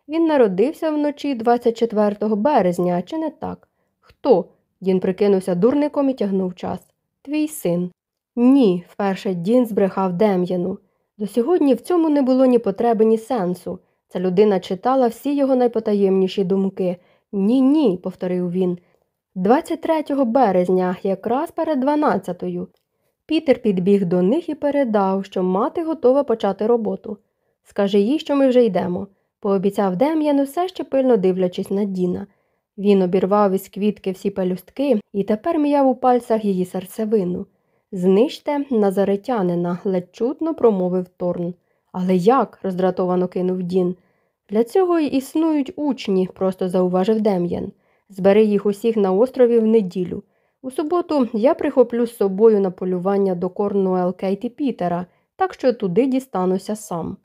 Він народився вночі 24 березня, чи не так? Хто? Дін прикинувся дурником і тягнув час. Твій син. Ні, вперше Дін збрехав Дем'яну. До сьогодні в цьому не було ні потреби, ні сенсу. Ця людина читала всі його найпотаємніші думки. Ні, ні, повторив він. 23 березня, якраз перед 12-ю. Пітер підбіг до них і передав, що мати готова почати роботу. Скажи їй, що ми вже йдемо, пообіцяв Дем'ян, все ще пильно дивлячись на Діна. Він обірвав із квітки всі пелюстки і тепер м'яв у пальцях її серцевину. Знищте назаретянина, ледь чутно промовив Торн. Але як? роздратовано кинув Дін. Для цього й існують учні, просто зауважив Дем'ян. Збери їх усіх на острові в неділю. У суботу я прихоплю з собою на полювання до Корнуел Кейті Пітера, так що туди дістануся сам.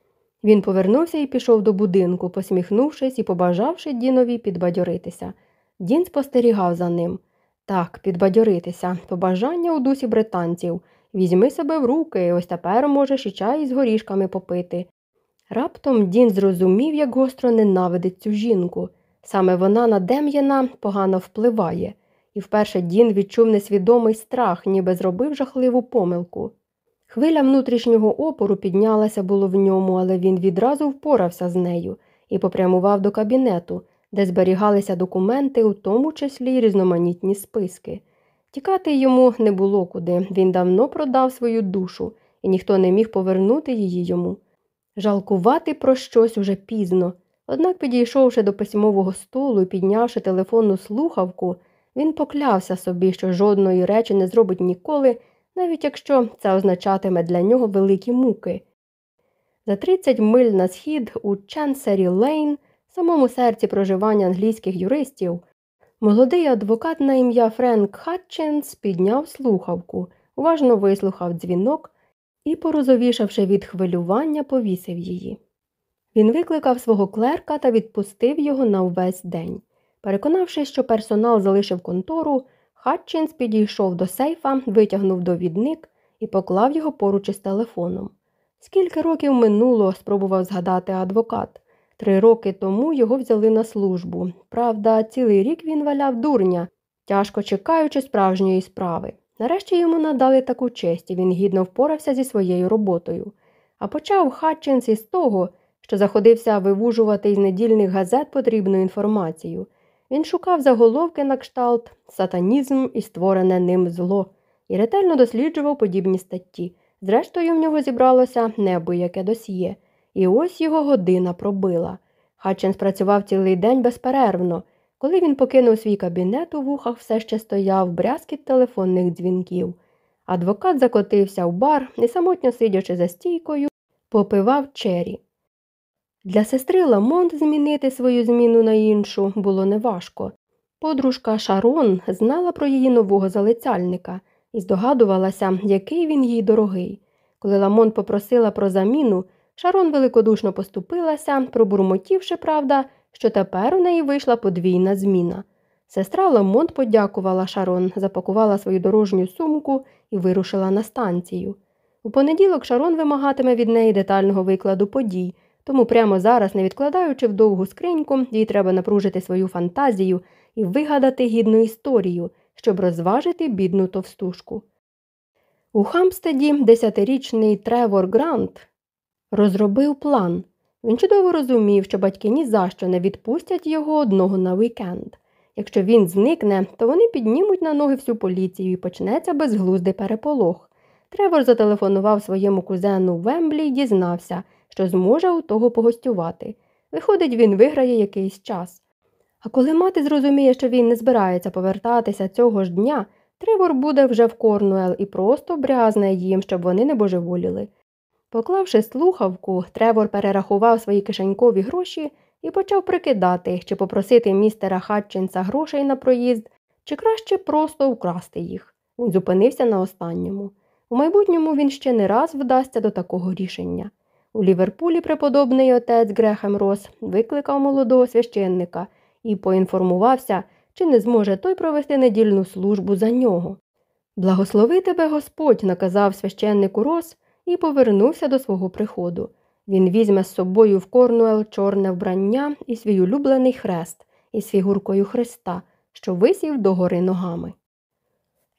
Він повернувся і пішов до будинку, посміхнувшись і побажавши Дінові підбадьоритися. Дін спостерігав за ним. Так, підбадьоритися, побажання у дусі британців. Візьми себе в руки, ось тепер можеш і чай з горішками попити. Раптом Дін зрозумів, як гостро ненавидить цю жінку. Саме вона на Дем'яна погано впливає, і вперше Дін відчув несвідомий страх, ніби зробив жахливу помилку. Хвиля внутрішнього опору піднялася було в ньому, але він відразу впорався з нею і попрямував до кабінету, де зберігалися документи, у тому числі й різноманітні списки. Тікати йому не було куди, він давно продав свою душу, і ніхто не міг повернути її йому. Жалкувати про щось уже пізно. Однак, підійшовши до письмового столу і піднявши телефонну слухавку, він поклявся собі, що жодної речі не зробить ніколи, навіть якщо це означатиме для нього великі муки. За 30 миль на схід у Ченсері Лейн, самому серці проживання англійських юристів, молодий адвокат на ім'я Френк Хатченс підняв слухавку, уважно вислухав дзвінок і, порозовішавши від хвилювання, повісив її. Він викликав свого клерка та відпустив його на увесь день. Переконавшись, що персонал залишив контору, Хатчинс підійшов до сейфа, витягнув довідник і поклав його поруч із телефоном. Скільки років минуло, спробував згадати адвокат. Три роки тому його взяли на службу. Правда, цілий рік він валяв дурня, тяжко чекаючи справжньої справи. Нарешті йому надали таку честь, і він гідно впорався зі своєю роботою. А почав Хатчинс із того, що заходився вивужувати із недільних газет потрібну інформацію. Він шукав заголовки на кшталт, сатанізм і створене ним зло, і ретельно досліджував подібні статті. Зрештою, в нього зібралося неабияке досьє, і ось його година пробила. Хатчинс працював цілий день безперервно. Коли він покинув свій кабінет, у вухах все ще стояв брязкіт телефонних дзвінків. Адвокат закотився в бар і, самотньо сидячи за стійкою, попивав чері. Для сестри Ламонт змінити свою зміну на іншу було неважко. Подружка Шарон знала про її нового залицяльника і здогадувалася, який він їй дорогий. Коли Ламонт попросила про заміну, Шарон великодушно поступилася, пробурмотівши, правда, що тепер у неї вийшла подвійна зміна. Сестра Ламонт подякувала Шарон, запакувала свою дорожню сумку і вирушила на станцію. У понеділок Шарон вимагатиме від неї детального викладу подій. Тому прямо зараз, не відкладаючи в довгу скриньку, їй треба напружити свою фантазію і вигадати гідну історію, щоб розважити бідну товстушку. У Хамстеді десятирічний Тревор Грант розробив план. Він чудово розумів, що батьки ні за що не відпустять його одного на вікенд. Якщо він зникне, то вони піднімуть на ноги всю поліцію і почнеться безглуздий переполох. Тревор зателефонував своєму кузену Вемблі і дізнався, що зможе у того погостювати. Виходить, він виграє якийсь час. А коли мати зрозуміє, що він не збирається повертатися цього ж дня, Тревор буде вже в Корнуел і просто брязне їм, щоб вони не божеволіли. Поклавши слухавку, Тревор перерахував свої кишенькові гроші і почав прикидати, чи попросити містера Хатчинса грошей на проїзд, чи краще просто вкрасти їх. Він зупинився на останньому. У майбутньому він ще не раз вдасться до такого рішення. У Ліверпулі преподобний отець Грехем Рос викликав молодого священника і поінформувався, чи не зможе той провести недільну службу за нього. Благослови тебе Господь, наказав священнику Рос і повернувся до свого приходу. Він візьме з собою в Корнуел чорне вбрання і свій улюблений хрест із фігуркою Христа, що висів догори ногами.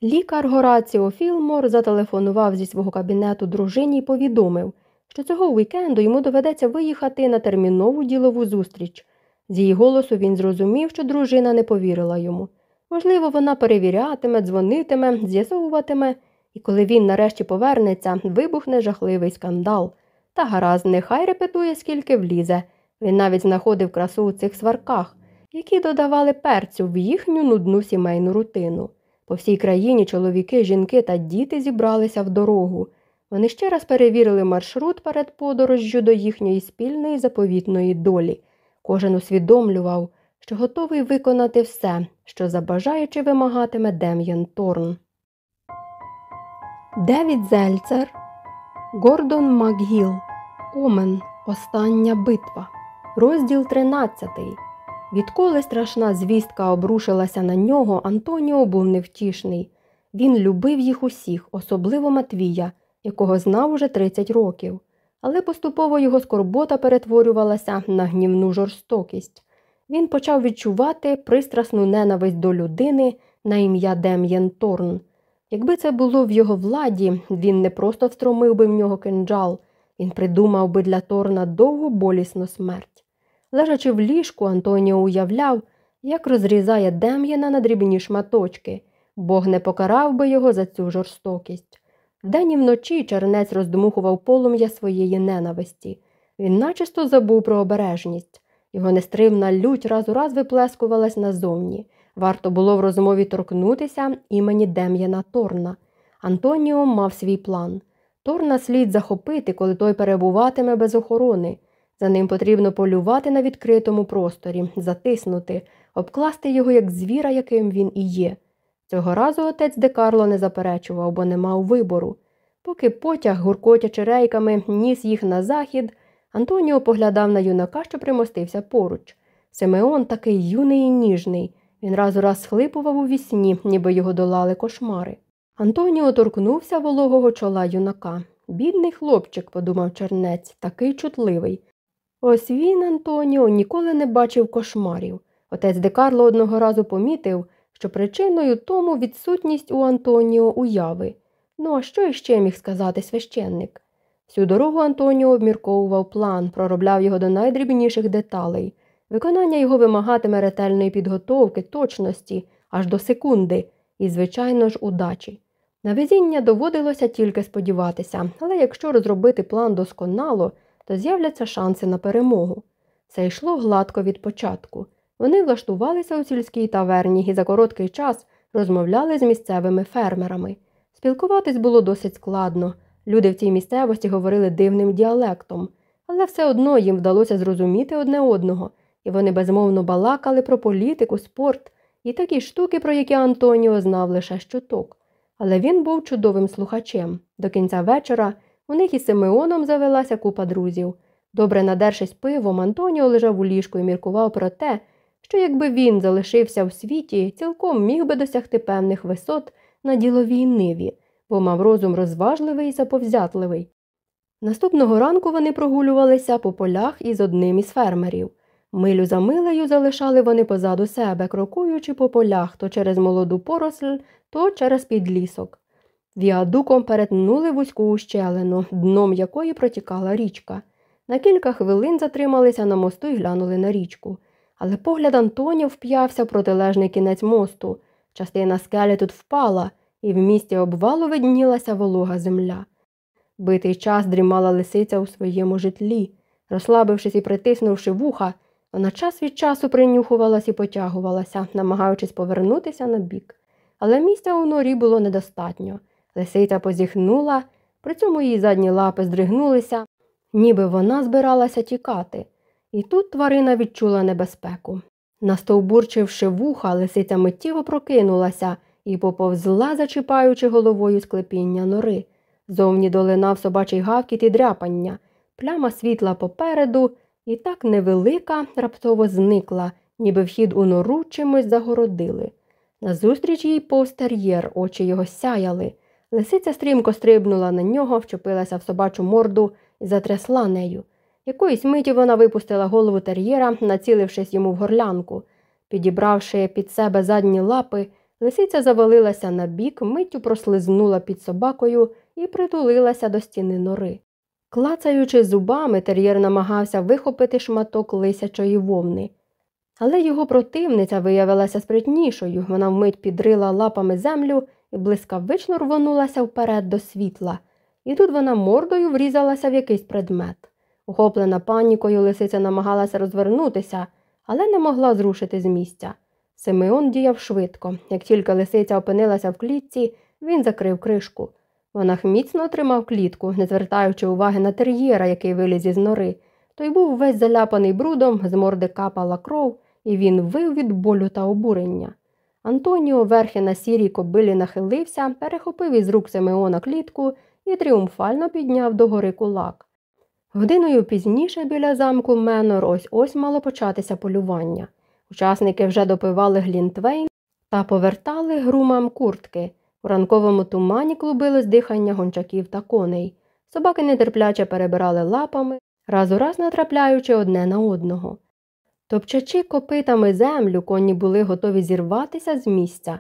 Лікар Гораціо Філмор зателефонував зі свого кабінету дружині і повідомив, що цього вікенду йому доведеться виїхати на термінову ділову зустріч. З її голосу він зрозумів, що дружина не повірила йому. Можливо, вона перевірятиме, дзвонитиме, з'ясовуватиме, і коли він нарешті повернеться, вибухне жахливий скандал. Та гаразд, нехай репетує, скільки влізе. Він навіть знаходив красу у цих сварках, які додавали перцю в їхню нудну сімейну рутину. По всій країні чоловіки, жінки та діти зібралися в дорогу. Вони ще раз перевірили маршрут перед подорожжю до їхньої спільної заповітної долі. Кожен усвідомлював, що готовий виконати все, що забажаючи вимагатиме Дем'ян Торн. Девід Зельцер, Гордон Макгіл, Омен. Остання битва. Розділ 13. Відколи страшна звістка обрушилася на нього, Антоніо був невтішний. Він любив їх усіх, особливо Матвія, якого знав уже 30 років, але поступово його скорбота перетворювалася на гнівну жорстокість. Він почав відчувати пристрасну ненависть до людини на ім'я Дем'єн Торн. Якби це було в його владі, він не просто встромив би в нього кинджал, він придумав би для Торна довгу болісну смерть. Лежачи в ліжку, Антоніо уявляв, як розрізає Дем'яна на дрібні шматочки, Бог не покарав би його за цю жорстокість. Вдень і вночі чернець роздмухував полум'я своєї ненависті. Він начисто забув про обережність. Його нестримна лють раз у раз виплескувалась назовні. Варто було в розмові торкнутися імені Дем'яна Торна. Антоніо мав свій план. Торна слід захопити, коли той перебуватиме без охорони. За ним потрібно полювати на відкритому просторі, затиснути, обкласти його як звіра, яким він і є. Цього разу отець Декарло не заперечував, бо не мав вибору. Поки потяг, гуркотячи рейками, ніс їх на захід, Антоніо поглядав на юнака, що примостився поруч. Симеон такий юний і ніжний. Він раз у раз схлипував у вісні, ніби його долали кошмари. Антоніо торкнувся вологого чола юнака. Бідний хлопчик, подумав чернець, такий чутливий. Ось він, Антоніо, ніколи не бачив кошмарів. Отець Декарло одного разу помітив, що причиною тому відсутність у Антоніо уяви. Ну, а що іще міг сказати священник? Всю дорогу Антоніо обмірковував план, проробляв його до найдрібніших деталей. Виконання його вимагатиме ретельної підготовки, точності, аж до секунди, і, звичайно ж, удачі. На везіння доводилося тільки сподіватися, але якщо розробити план досконало, то з'являться шанси на перемогу. Це йшло гладко від початку. Вони влаштувалися у сільській таверні і за короткий час розмовляли з місцевими фермерами. Спілкуватись було досить складно. Люди в цій місцевості говорили дивним діалектом, але все одно їм вдалося зрозуміти одне одного, і вони безмовно балакали про політику, спорт і такі штуки, про які Антоніо знав лише щуток. Але він був чудовим слухачем. До кінця вечора у них із Симеоном завелася купа друзів. Добре надершись пивом, Антоніо лежав у ліжку і міркував про те, що якби він залишився в світі, цілком міг би досягти певних висот на діловій ниві, бо мав розум розважливий і заповзятливий. Наступного ранку вони прогулювалися по полях із одним із фермерів. Милю за милею залишали вони позаду себе, крокуючи по полях то через молоду поросль, то через підлісок. Віадуком перетнули вузьку ущелину, дном якої протікала річка. На кілька хвилин затрималися на мосту і глянули на річку. Але погляд Антоні вп'явся в протилежний кінець мосту. Частина скелі тут впала, і в місті обвалу виднілася волога земля. Битий час дрімала лисиця у своєму житлі. Розслабившись і притиснувши вуха, вона час від часу принюхувалась і потягувалася, намагаючись повернутися на бік. Але місця у норі було недостатньо. Лисиця позіхнула, при цьому її задні лапи здригнулися, ніби вона збиралася тікати. І тут тварина відчула небезпеку. Настовбурчивши вуха, лисиця миттєво прокинулася і поповзла, зачіпаючи головою склепіння нори. Зовні долинав собачий гавкіт і дряпання, пляма світла попереду і так невелика, раптово зникла, ніби вхід у нору чимось загородили. Назустріч їй повстер'єр, очі його сяяли. Лисиця стрімко стрибнула на нього, вчепилася в собачу морду і затрясла нею. Якоїсь миті вона випустила голову тер'єра, націлившись йому в горлянку. Підібравши під себе задні лапи, лисиця завалилася на бік, миттю прослизнула під собакою і притулилася до стіни нори. Клацаючи зубами, тер'єр намагався вихопити шматок лисячої вовни. Але його противниця виявилася спритнішою, вона вмить підрила лапами землю і блискавично рвонулася вперед до світла, і тут вона мордою врізалася в якийсь предмет. Охоплена панікою, лисиця намагалася розвернутися, але не могла зрушити з місця. Симеон діяв швидко. Як тільки лисиця опинилася в клітці, він закрив кришку. Монах міцно тримав клітку, не звертаючи уваги на тер'єра, який виліз із нори. Той був весь заляпаний брудом, з морди капала кров, і він вив від болю та обурення. Антоніо верхи на сірій кобилі нахилився, перехопив із рук Симеона клітку і тріумфально підняв догори кулак. Годиною пізніше біля замку Менор ось ось мало початися полювання. Учасники вже допивали глінтвейн та повертали грумам куртки. У ранковому тумані клубилось дихання гончаків та коней. Собаки нетерпляче перебирали лапами, раз у раз натрапляючи одне на одного. Топчачи копитами землю, коні були готові зірватися з місця.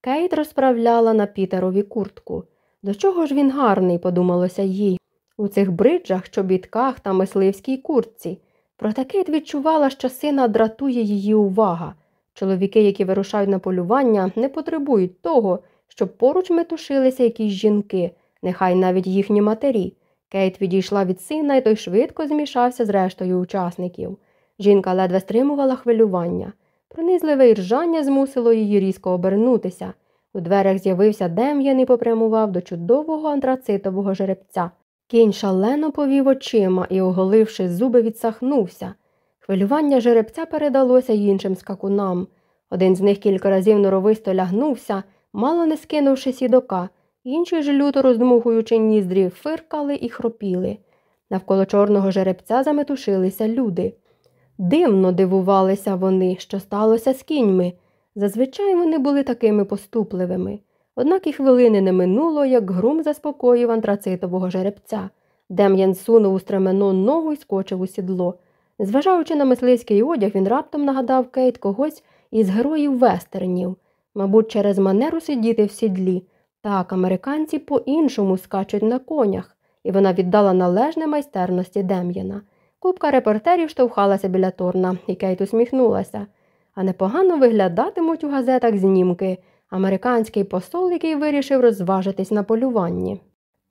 Кейт розправляла на Пітерові куртку. До чого ж він гарний, подумалося їй, у цих бриджах, чобітках та мисливській куртці. Проте Кейт відчувала, що сина дратує її увага. Чоловіки, які вирушають на полювання, не потребують того, щоб поруч метушилися якісь жінки, нехай навіть їхні матері. Кейт відійшла від сина, і той швидко змішався з рештою учасників. Жінка ледве стримувала хвилювання. Пронизливе іржання змусило її різко обернутися. У дверях з'явився Дем'ян і попрямував до чудового антрацитового жеребця. Кінь шалено повів очима і, оголивши зуби, відсахнувся. Хвилювання жеребця передалося іншим скакунам. Один з них кілька разів норовисто лягнувся, мало не скинувши сідока, інші ж люто роздмухуючи ніздрі, фиркали і хропіли. Навколо чорного жеребця заметушилися люди. Дивно дивувалися вони, що сталося з кіньми. Зазвичай вони були такими поступливими. Однак і хвилини не минуло, як грум заспокоїв антрацитового жеребця. Дем'ян сунув у стремено ногу і скочив у сідло. Незважаючи на мисливський одяг, він раптом нагадав Кейт когось із героїв вестернів, мабуть, через манеру сидіти в сідлі. Так, американці по-іншому скачуть на конях, і вона віддала належне майстерності Дем'яна. Купка репортерів штовхалася біля торна, і Кейт усміхнулася. А непогано виглядатимуть у газетах знімки американський посол, який вирішив розважитись на полюванні.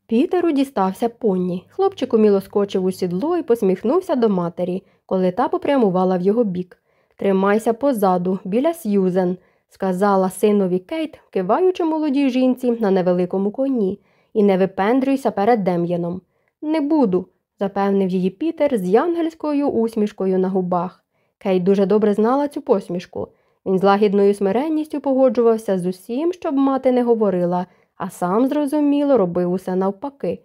Пітеру дістався поні. Хлопчик уміло скочив у сідло і посміхнувся до матері, коли та попрямувала в його бік. Тримайся позаду, біля Сьюзен, сказала синові Кейт, киваючи молодій жінці на невеликому коні, і не випендрюйся перед Дем'яном. Не буду, запевнив її Пітер з янгельською усмішкою на губах. Кейт дуже добре знала цю посмішку. Він з лагідною смиренністю погоджувався з усім, щоб мати не говорила, а сам, зрозуміло, робив усе навпаки.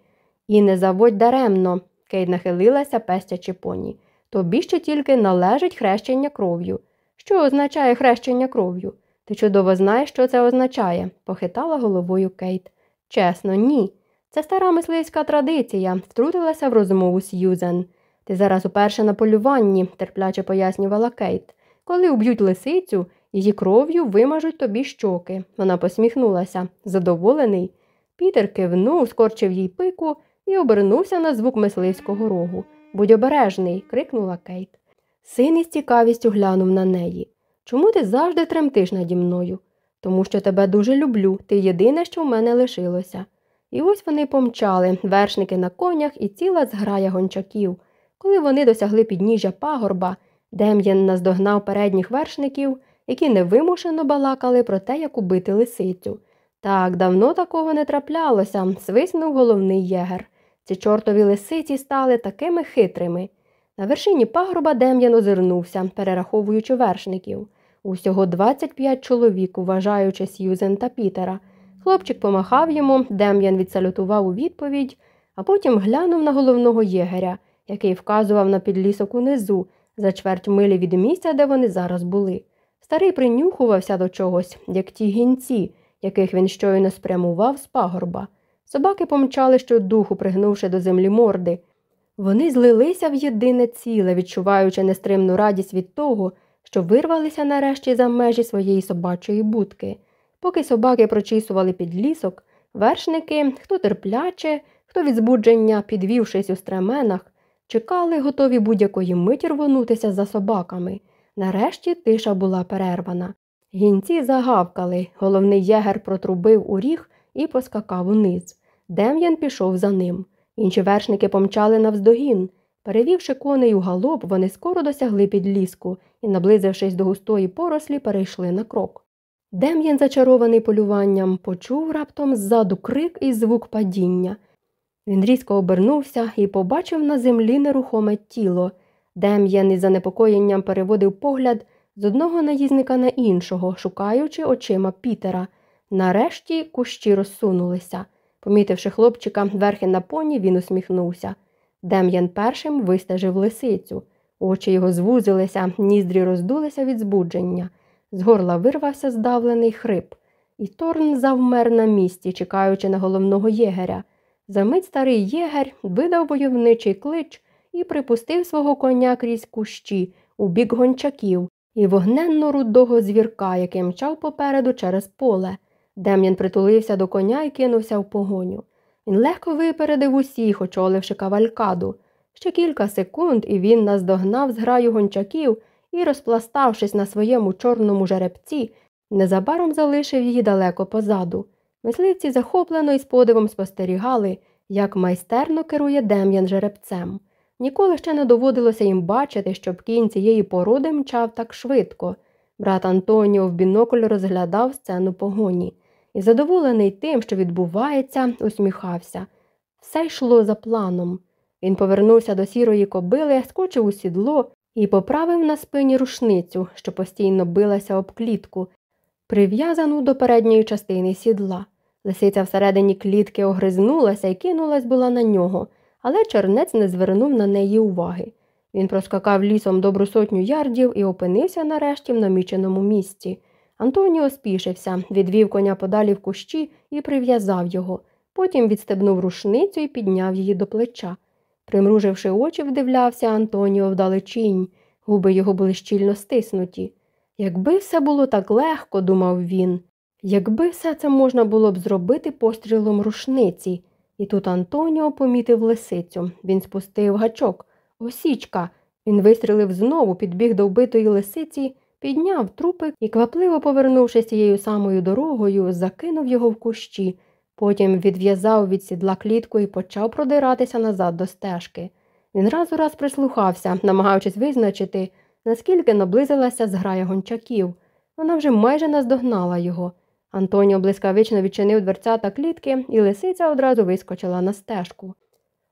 І не заводь даремно, Кейт нахилилася, пестячи поні. Тобі ще тільки належить хрещення кров'ю. Що означає хрещення кров'ю? Ти чудово знаєш, що це означає, похитала головою Кейт. Чесно, ні. Це стара мисливська традиція, втрутилася в розмову Сьюзен. Ти зараз уперше на полюванні, терпляче пояснювала Кейт. Коли уб'ють лисицю, її кров'ю вимажуть тобі щоки. Вона посміхнулася. Задоволений. Пітер кивнув, скорчив їй пику і обернувся на звук мисливського рогу. Будь обережний, крикнула Кейт. Син із цікавістю глянув на неї. Чому ти завжди тремтиш наді мною? Тому що тебе дуже люблю, ти єдине, що в мене лишилося. І ось вони помчали, вершники на конях і ціла зграя гончаків. Коли вони досягли підніжжя пагорба, Дем'ян наздогнав передніх вершників, які невимушено балакали про те, як убити лисицю. Так, давно такого не траплялося, свиснув головний єгер. Ці чортові лисиці стали такими хитрими. На вершині пагорба Дем'ян озирнувся, перераховуючи вершників. Усього 25 чоловік, вважаючи Сьюзен та Пітера. Хлопчик помахав йому, Дем'ян відсалютував у відповідь, а потім глянув на головного єгеря, який вказував на підлісок унизу, за чверть милі від місця, де вони зараз були. Старий принюхувався до чогось, як ті гінці, яких він щойно спрямував з пагорба. Собаки помчали щодуху, пригнувши до землі морди. Вони злилися в єдине ціле, відчуваючи нестримну радість від того, що вирвалися нарешті за межі своєї собачої будки. Поки собаки прочісували під лісок, вершники, хто терпляче, хто від збудження, підвівшись у стременах, чекали, готові будь-якої миті рвонутися за собаками. Нарешті тиша була перервана. Гінці загавкали, головний єгер протрубив у ріг і поскакав униз. Дем'ян пішов за ним. Інші вершники помчали навздогін. Перевівши коней у галоп, вони скоро досягли підліску і, наблизившись до густої порослі, перейшли на крок. Дем'ян, зачарований полюванням, почув раптом ззаду крик і звук падіння. Він різко обернувся і побачив на землі нерухоме тіло. Дем'ян із занепокоєнням переводив погляд з одного наїзника на іншого, шукаючи очима Пітера. Нарешті кущі розсунулися. Помітивши хлопчика верхи на поні, він усміхнувся. Дем'ян першим вистежив лисицю. Очі його звузилися, ніздрі роздулися від збудження. З горла вирвався здавлений хрип. І Торн завмер на місці, чекаючи на головного єгеря. Замить старий єгер видав войовничий клич і припустив свого коня крізь кущі у бік гончаків і вогненно рудого звірка, який мчав попереду через поле. Дем'ян притулився до коня і кинувся в погоню. Він легко випередив усіх, очоливши кавалькаду. Ще кілька секунд, і він наздогнав зграю гончаків і, розпластавшись на своєму чорному жеребці, незабаром залишив її далеко позаду. Мисливці захоплено і з подивом спостерігали, як майстерно керує Дем'ян жеребцем. Ніколи ще не доводилося їм бачити, щоб кінь цієї породи мчав так швидко. Брат Антоніо в бінокль розглядав сцену погоні і, задоволений тим, що відбувається, усміхався. Все йшло за планом. Він повернувся до сірої кобили, скочив у сідло і поправив на спині рушницю, що постійно билася об клітку, прив'язану до передньої частини сідла. Лисиця всередині клітки огризнулася і кинулась була на нього, але чернець не звернув на неї уваги. Він проскакав лісом добру сотню ярдів і опинився нарешті в наміченому місці. Антоніо спішився, відвів коня подалі в кущі і прив'язав його. Потім відстебнув рушницю і підняв її до плеча. Примруживши очі, вдивлявся Антоніо вдалечінь, губи його були щільно стиснуті. Якби все було так легко, думав він, якби все це можна було б зробити пострілом рушниці. І тут Антоніо помітив лисицю. Він спустив гачок. Осічка. Він вистрілив знову, підбіг до вбитої лисиці, підняв трупик і, квапливо повернувшись цією самою дорогою, закинув його в кущі. Потім відв'язав від сідла клітку і почав продиратися назад до стежки. Він раз у раз прислухався, намагаючись визначити, наскільки наблизилася зграя гончаків. Вона вже майже наздогнала його. Антоніо блискавично відчинив дверцята клітки, і лисиця одразу вискочила на стежку.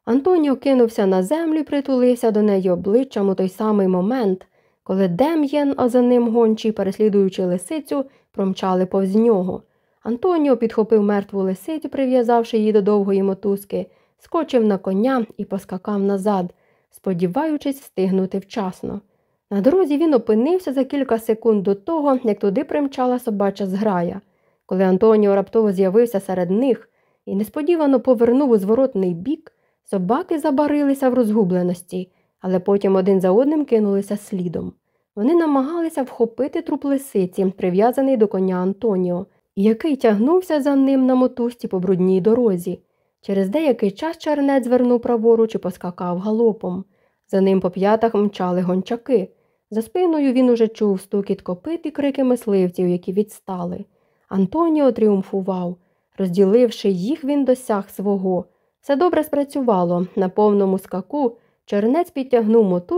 Антоніо кинувся на землю і притулився до неї обличчям у той самий момент, коли Дем'єн, а за ним гончі, переслідуючи лисицю, промчали повз нього. Антоніо підхопив мертву лисицю, прив'язавши її до довгої мотузки, скочив на коня і поскакав назад, сподіваючись встигнути вчасно. На дорозі він опинився за кілька секунд до того, як туди примчала собача зграя. Коли Антоніо раптово з'явився серед них і несподівано повернув у зворотний бік, собаки забарилися в розгубленості, але потім один за одним кинулися слідом. Вони намагалися вхопити труп лисиці, прив'язаний до коня Антоніо. який тягнувся за ним на мотузці по брудній дорозі. Через деякий час чернець звернув праворуч і поскакав галопом. За ним по п'ятах мчали гончаки. За спиною він уже чув стукіт копит і крики мисливців, які відстали. Антоніо тріумфував. Розділивши їх, він досяг свого. Все добре спрацювало. На повному скаку чернець підтягнув мотузку